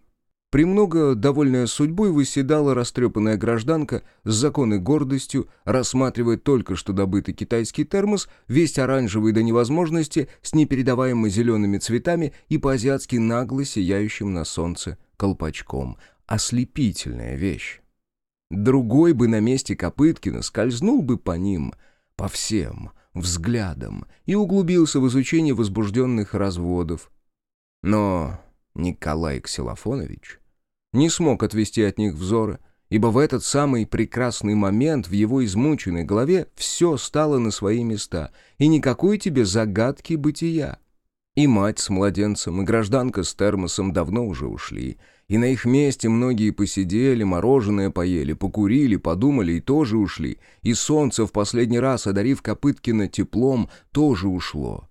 Speaker 1: Премного довольная судьбой выседала растрепанная гражданка с законной гордостью, рассматривая только что добытый китайский термос, весь оранжевый до невозможности, с непередаваемо зелеными цветами и по-азиатски нагло сияющим на солнце колпачком. Ослепительная вещь. Другой бы на месте Копыткина скользнул бы по ним, по всем, взглядом, и углубился в изучение возбужденных разводов. Но Николай Ксилофонович не смог отвести от них взора, ибо в этот самый прекрасный момент в его измученной голове все стало на свои места, и никакой тебе загадки бытия. И мать с младенцем, и гражданка с термосом давно уже ушли, и на их месте многие посидели, мороженое поели, покурили, подумали и тоже ушли, и солнце в последний раз, одарив Копыткина теплом, тоже ушло.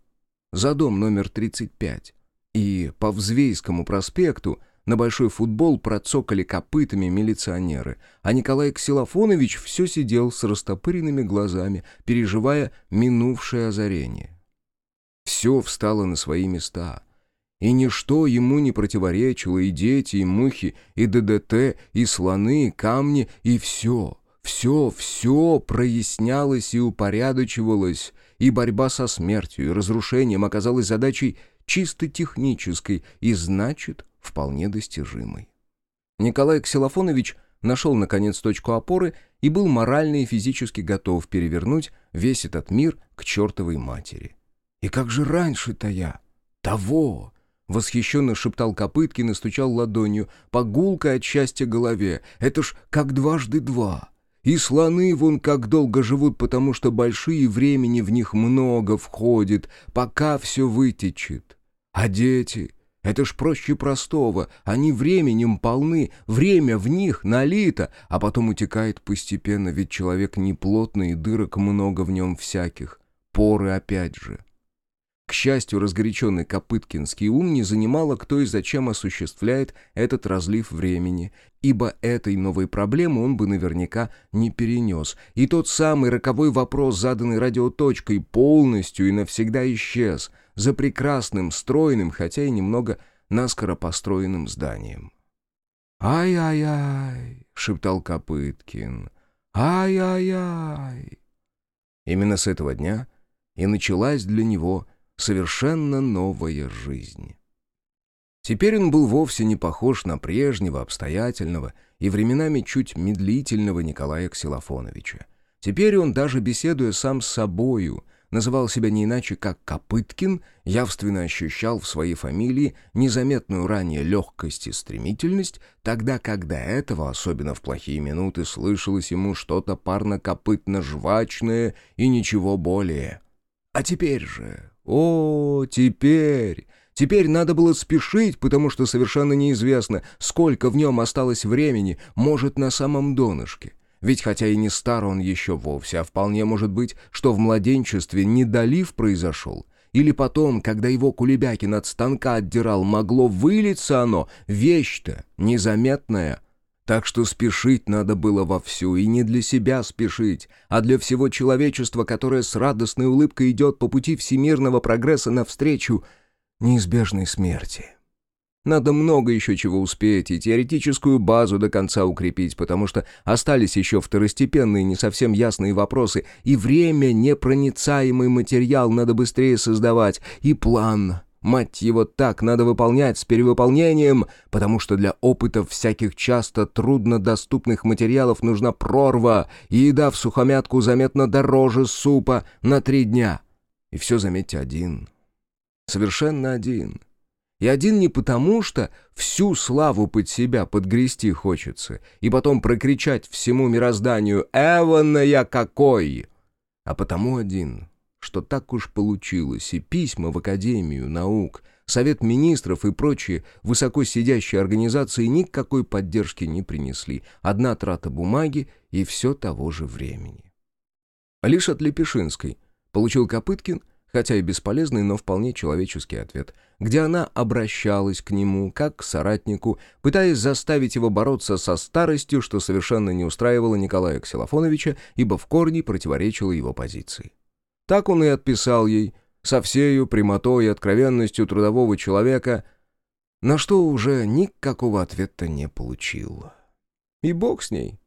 Speaker 1: За дом номер 35. И по Взвейскому проспекту на большой футбол процокали копытами милиционеры, а Николай Ксилофонович все сидел с растопыренными глазами, переживая минувшее озарение. Все встало на свои места, и ничто ему не противоречило, и дети, и мухи, и ДДТ, и слоны, и камни, и все, все, все прояснялось и упорядочивалось, и борьба со смертью и разрушением оказалась задачей чисто технической, и значит, вполне достижимой. Николай Ксилофонович нашел, наконец, точку опоры и был морально и физически готов перевернуть весь этот мир к чертовой матери. «И как же раньше-то я? Того!» Восхищенно шептал Копыткин и стучал ладонью по от счастья голове. «Это ж как дважды два!» И слоны вон как долго живут, потому что большие времени в них много входит, пока все вытечет. А дети, это ж проще простого. Они временем полны, время в них налито, а потом утекает постепенно, ведь человек не плотный и дырок много в нем всяких. Поры опять же. К счастью, разгоряченный Копыткинский ум не занимало, кто и зачем осуществляет этот разлив времени, ибо этой новой проблемы он бы наверняка не перенес. И тот самый роковой вопрос, заданный радиоточкой, полностью и навсегда исчез — за прекрасным, стройным, хотя и немного наскоро построенным зданием. «Ай-ай-ай!» — шептал Копыткин. «Ай-ай-ай!» Именно с этого дня и началась для него совершенно новая жизнь. Теперь он был вовсе не похож на прежнего, обстоятельного и временами чуть медлительного Николая Ксилофоновича. Теперь он, даже беседуя сам с собою, называл себя не иначе, как Копыткин, явственно ощущал в своей фамилии незаметную ранее легкость и стремительность, тогда до этого, особенно в плохие минуты, слышалось ему что-то парно-копытно-жвачное и ничего более. А теперь же, о, теперь... Теперь надо было спешить, потому что совершенно неизвестно, сколько в нем осталось времени, может, на самом донышке. Ведь хотя и не стар он еще вовсе, а вполне может быть, что в младенчестве недолив произошел. Или потом, когда его Кулебякин от станка отдирал, могло вылиться оно, вещь-то незаметная. Так что спешить надо было вовсю, и не для себя спешить, а для всего человечества, которое с радостной улыбкой идет по пути всемирного прогресса навстречу неизбежной смерти. Надо много еще чего успеть и теоретическую базу до конца укрепить, потому что остались еще второстепенные, не совсем ясные вопросы, и время, непроницаемый материал надо быстрее создавать, и план, мать его, так надо выполнять с перевыполнением, потому что для опытов всяких часто труднодоступных материалов нужна прорва, и еда в сухомятку заметно дороже супа на три дня. И все, заметьте, один. Совершенно один. И один не потому, что всю славу под себя подгрести хочется, и потом прокричать всему мирозданию «Эвана я какой!», а потому один, что так уж получилось, и письма в Академию наук, Совет министров и прочие высокосидящие организации никакой поддержки не принесли. Одна трата бумаги и все того же времени. Лишь от Лепешинской получил Копыткин хотя и бесполезный, но вполне человеческий ответ, где она обращалась к нему, как к соратнику, пытаясь заставить его бороться со старостью, что совершенно не устраивало Николая Ксилофоновича, ибо в корне противоречило его позиции. Так он и отписал ей, со всею прямотой и откровенностью трудового человека, на что уже никакого ответа не получил. И бог с ней.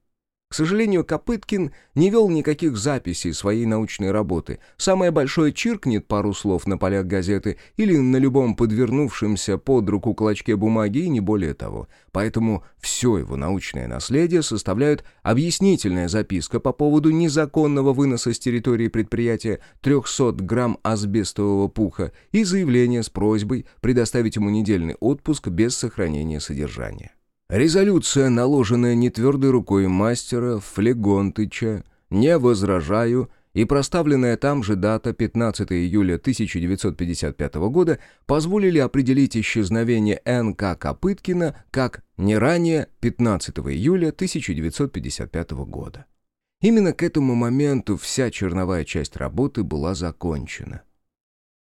Speaker 1: К сожалению, Копыткин не вел никаких записей своей научной работы. Самое большое чиркнет пару слов на полях газеты или на любом подвернувшемся под руку клочке бумаги и не более того. Поэтому все его научное наследие составляют объяснительная записка по поводу незаконного выноса с территории предприятия 300 грамм асбестового пуха и заявление с просьбой предоставить ему недельный отпуск без сохранения содержания. Резолюция, наложенная нетвердой рукой мастера Флегонтыча, «Не возражаю» и проставленная там же дата 15 июля 1955 года позволили определить исчезновение Н.К. Копыткина как не ранее 15 июля 1955 года. Именно к этому моменту вся черновая часть работы была закончена.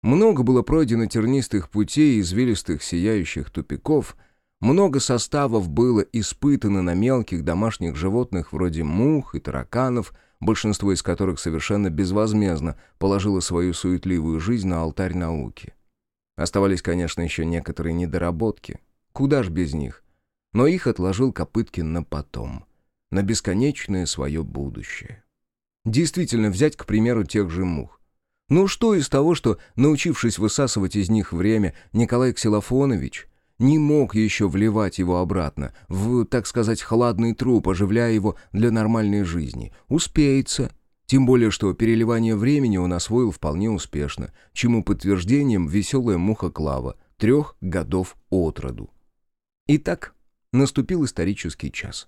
Speaker 1: Много было пройдено тернистых путей, извилистых сияющих тупиков – много составов было испытано на мелких домашних животных вроде мух и тараканов, большинство из которых совершенно безвозмездно положило свою суетливую жизнь на алтарь науки. Оставались, конечно, еще некоторые недоработки. Куда ж без них? Но их отложил Копыткин на потом, на бесконечное свое будущее. Действительно, взять, к примеру, тех же мух. Ну что из того, что, научившись высасывать из них время, Николай Ксилофонович не мог еще вливать его обратно, в, так сказать, хладный труп, оживляя его для нормальной жизни. Успеется. Тем более, что переливание времени он освоил вполне успешно, чему подтверждением веселая муха Клава, трех годов от роду. Итак, наступил исторический час.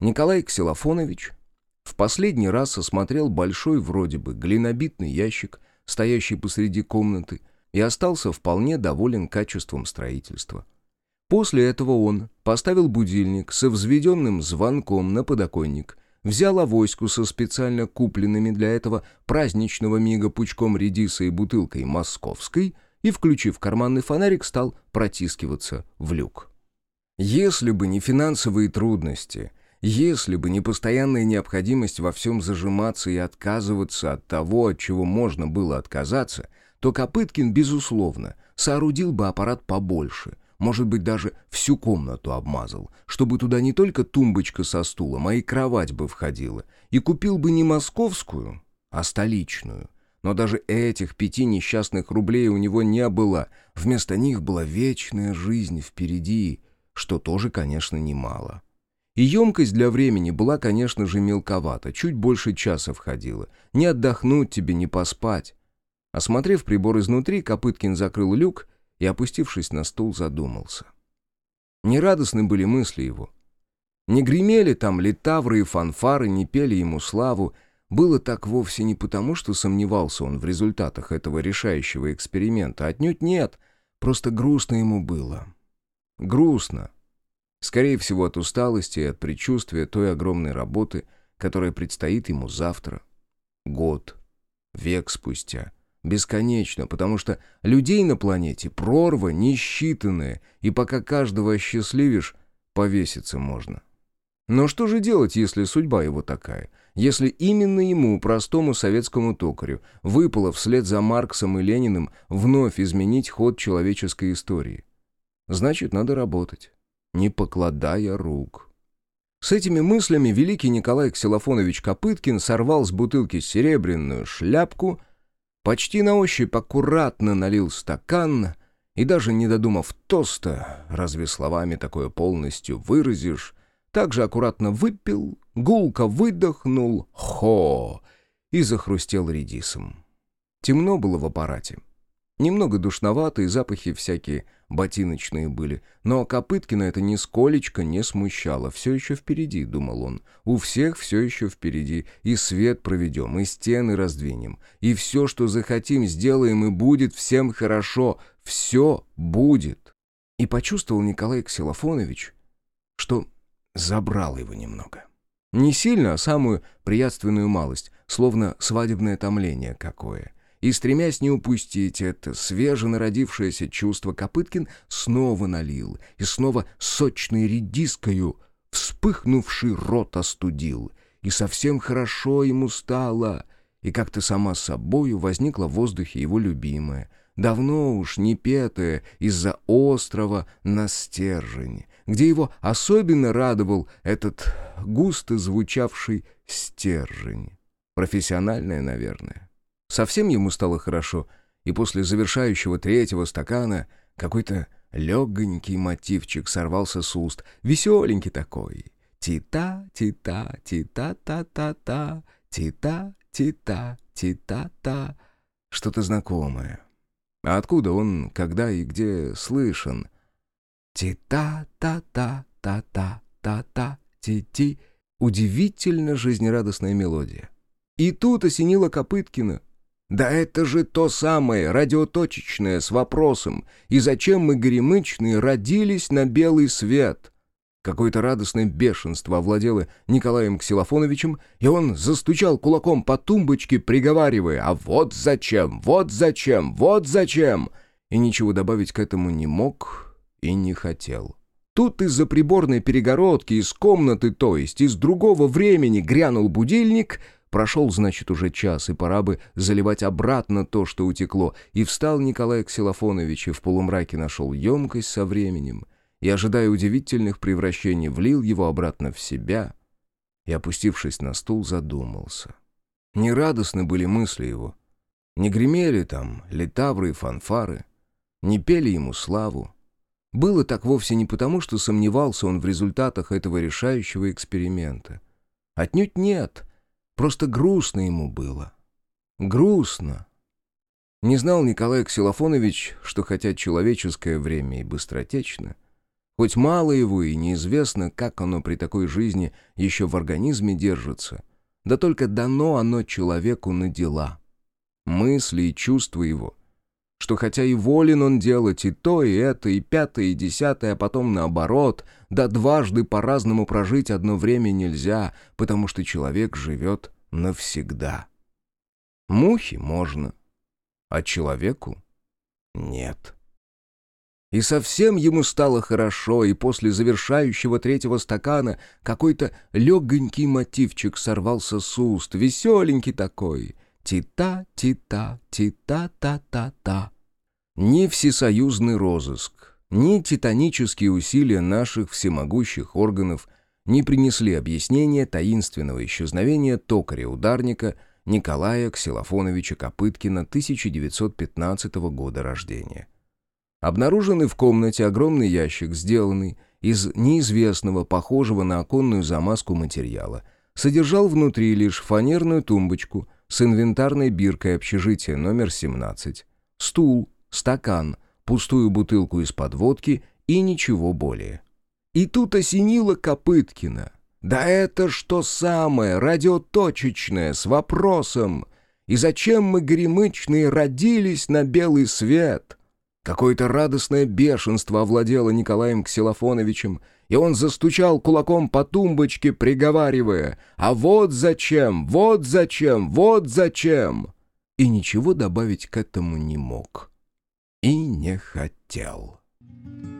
Speaker 1: Николай Ксилофонович в последний раз осмотрел большой вроде бы глинобитный ящик, стоящий посреди комнаты, и остался вполне доволен качеством строительства. После этого он поставил будильник со взведенным звонком на подоконник, взял авоську со специально купленными для этого праздничного мига пучком редиса и бутылкой московской и, включив карманный фонарик, стал протискиваться в люк. Если бы не финансовые трудности, если бы не постоянная необходимость во всем зажиматься и отказываться от того, от чего можно было отказаться, то Копыткин, безусловно, соорудил бы аппарат побольше — может быть, даже всю комнату обмазал, чтобы туда не только тумбочка со стулом, а и кровать бы входила. И купил бы не московскую, а столичную. Но даже этих пяти несчастных рублей у него не было. Вместо них была вечная жизнь впереди, что тоже, конечно, немало. И емкость для времени была, конечно же, мелковата, чуть больше часа входила. Не отдохнуть тебе, не поспать. Осмотрев прибор изнутри, Копыткин закрыл люк и, опустившись на стул, задумался. Нерадостны были мысли его. Не гремели там литавры и фанфары, не пели ему славу. Было так вовсе не потому, что сомневался он в результатах этого решающего эксперимента. Отнюдь нет, просто грустно ему было. Грустно. Скорее всего, от усталости и от предчувствия той огромной работы, которая предстоит ему завтра. Год, век спустя. Бесконечно, потому что людей на планете прорва несчитанная, и пока каждого осчастливишь, повеситься можно. Но что же делать, если судьба его такая? Если именно ему, простому советскому токарю, выпало вслед за Марксом и Лениным вновь изменить ход человеческой истории? Значит, надо работать, не покладая рук. С этими мыслями великий Николай Ксилофонович Копыткин сорвал с бутылки серебряную шляпку, почти на ощупь аккуратно налил стакан и даже не додумав тоста, разве словами такое полностью выразишь, также аккуратно выпил, гулко выдохнул «хо» и захрустел редисом. Темно было в аппарате. Немного душновато и запахи всякие ботиночные были, но Копыткина это нисколечко не смущало. «Все еще впереди», — думал он. «У всех все еще впереди. И свет проведем, и стены раздвинем, и все, что захотим, сделаем, и будет всем хорошо. Все будет». И почувствовал Николай Ксилофонович, что забрал его немного. Не сильно, а самую приятственную малость, словно свадебное томление какое. И, стремясь не упустить это свеженародившееся чувство, Копыткин снова налил и снова сочной редискою вспыхнувший рот остудил. И совсем хорошо ему стало, и как-то сама собою возникла в воздухе его любимая, давно уж не петая из-за острова на стержень, где его особенно радовал этот густо звучавший стержень. Профессиональное, наверное. Совсем ему стало хорошо, и после завершающего третьего стакана какой-то легонький мотивчик сорвался с уст, веселенький такой. Ти-та, ти-та, ти-та-та-та-та, ти-та, ти-та, ти-та-та. Что-то знакомое. А откуда он, когда и где слышен? Ти-та-та-та-та-та-та-та, ти-ти. Удивительно жизнерадостная мелодия. И тут осенило Копыткина. Да это же то самое, радиоточечное, с вопросом, и зачем мы, горемычные, родились на белый свет? Какое-то радостное бешенство овладело Николаем Ксилофоновичем, и он застучал кулаком по тумбочке, приговаривая «А вот зачем, вот зачем, вот зачем!» И ничего добавить к этому не мог, и не хотел. Тут из-за приборной перегородки, из комнаты, то есть из другого времени, грянул будильник. Прошел, значит, уже час, и пора бы заливать обратно то, что утекло. И встал Николай Ксилофонович и в полумраке нашел емкость со временем. И, ожидая удивительных превращений, влил его обратно в себя и, опустившись на стул, задумался. Нерадостны были мысли его. Не гремели там литавры и фанфары, не пели ему славу, было так вовсе не потому, что сомневался он в результатах этого решающего эксперимента. Отнюдь нет, просто грустно ему было. Грустно. Не знал Николай Ксилофонович, что хотя человеческое время и быстротечно, хоть мало его и неизвестно, как оно при такой жизни еще в организме держится, да только дано оно человеку на дела. Мысли и чувства его — что хотя и волен он делать и то, и это, и пятое, и десятое, а потом наоборот, да дважды по-разному прожить одно время нельзя, потому что человек живет навсегда. Мухи можно, а человеку нет. И совсем ему стало хорошо, и после завершающего третьего стакана какой-то легонький мотивчик сорвался с уст, веселенький такой — Ти-та, ти-та, ти-та-та-та-та. Ни всесоюзный розыск, ни титанические усилия наших всемогущих органов не принесли объяснения таинственного исчезновения токаря-ударника Николая Ксилофоновича Копыткина 1915 года рождения. Обнаруженный в комнате огромный ящик, сделанный из неизвестного, похожего на оконную замазку материала – содержал внутри лишь фанерную тумбочку с инвентарной биркой общежития номер 17, стул, стакан, пустую бутылку из-под водки и ничего более. И тут осенило Копыткина. Да это что самое, радиоточечное, с вопросом. И зачем мы, горемычные, родились на белый свет? Какое-то радостное бешенство овладело Николаем Ксилофоновичем, и он застучал кулаком по тумбочке, приговаривая «А вот зачем, вот зачем, вот зачем!» И ничего добавить к этому не мог. И не хотел. Thank you.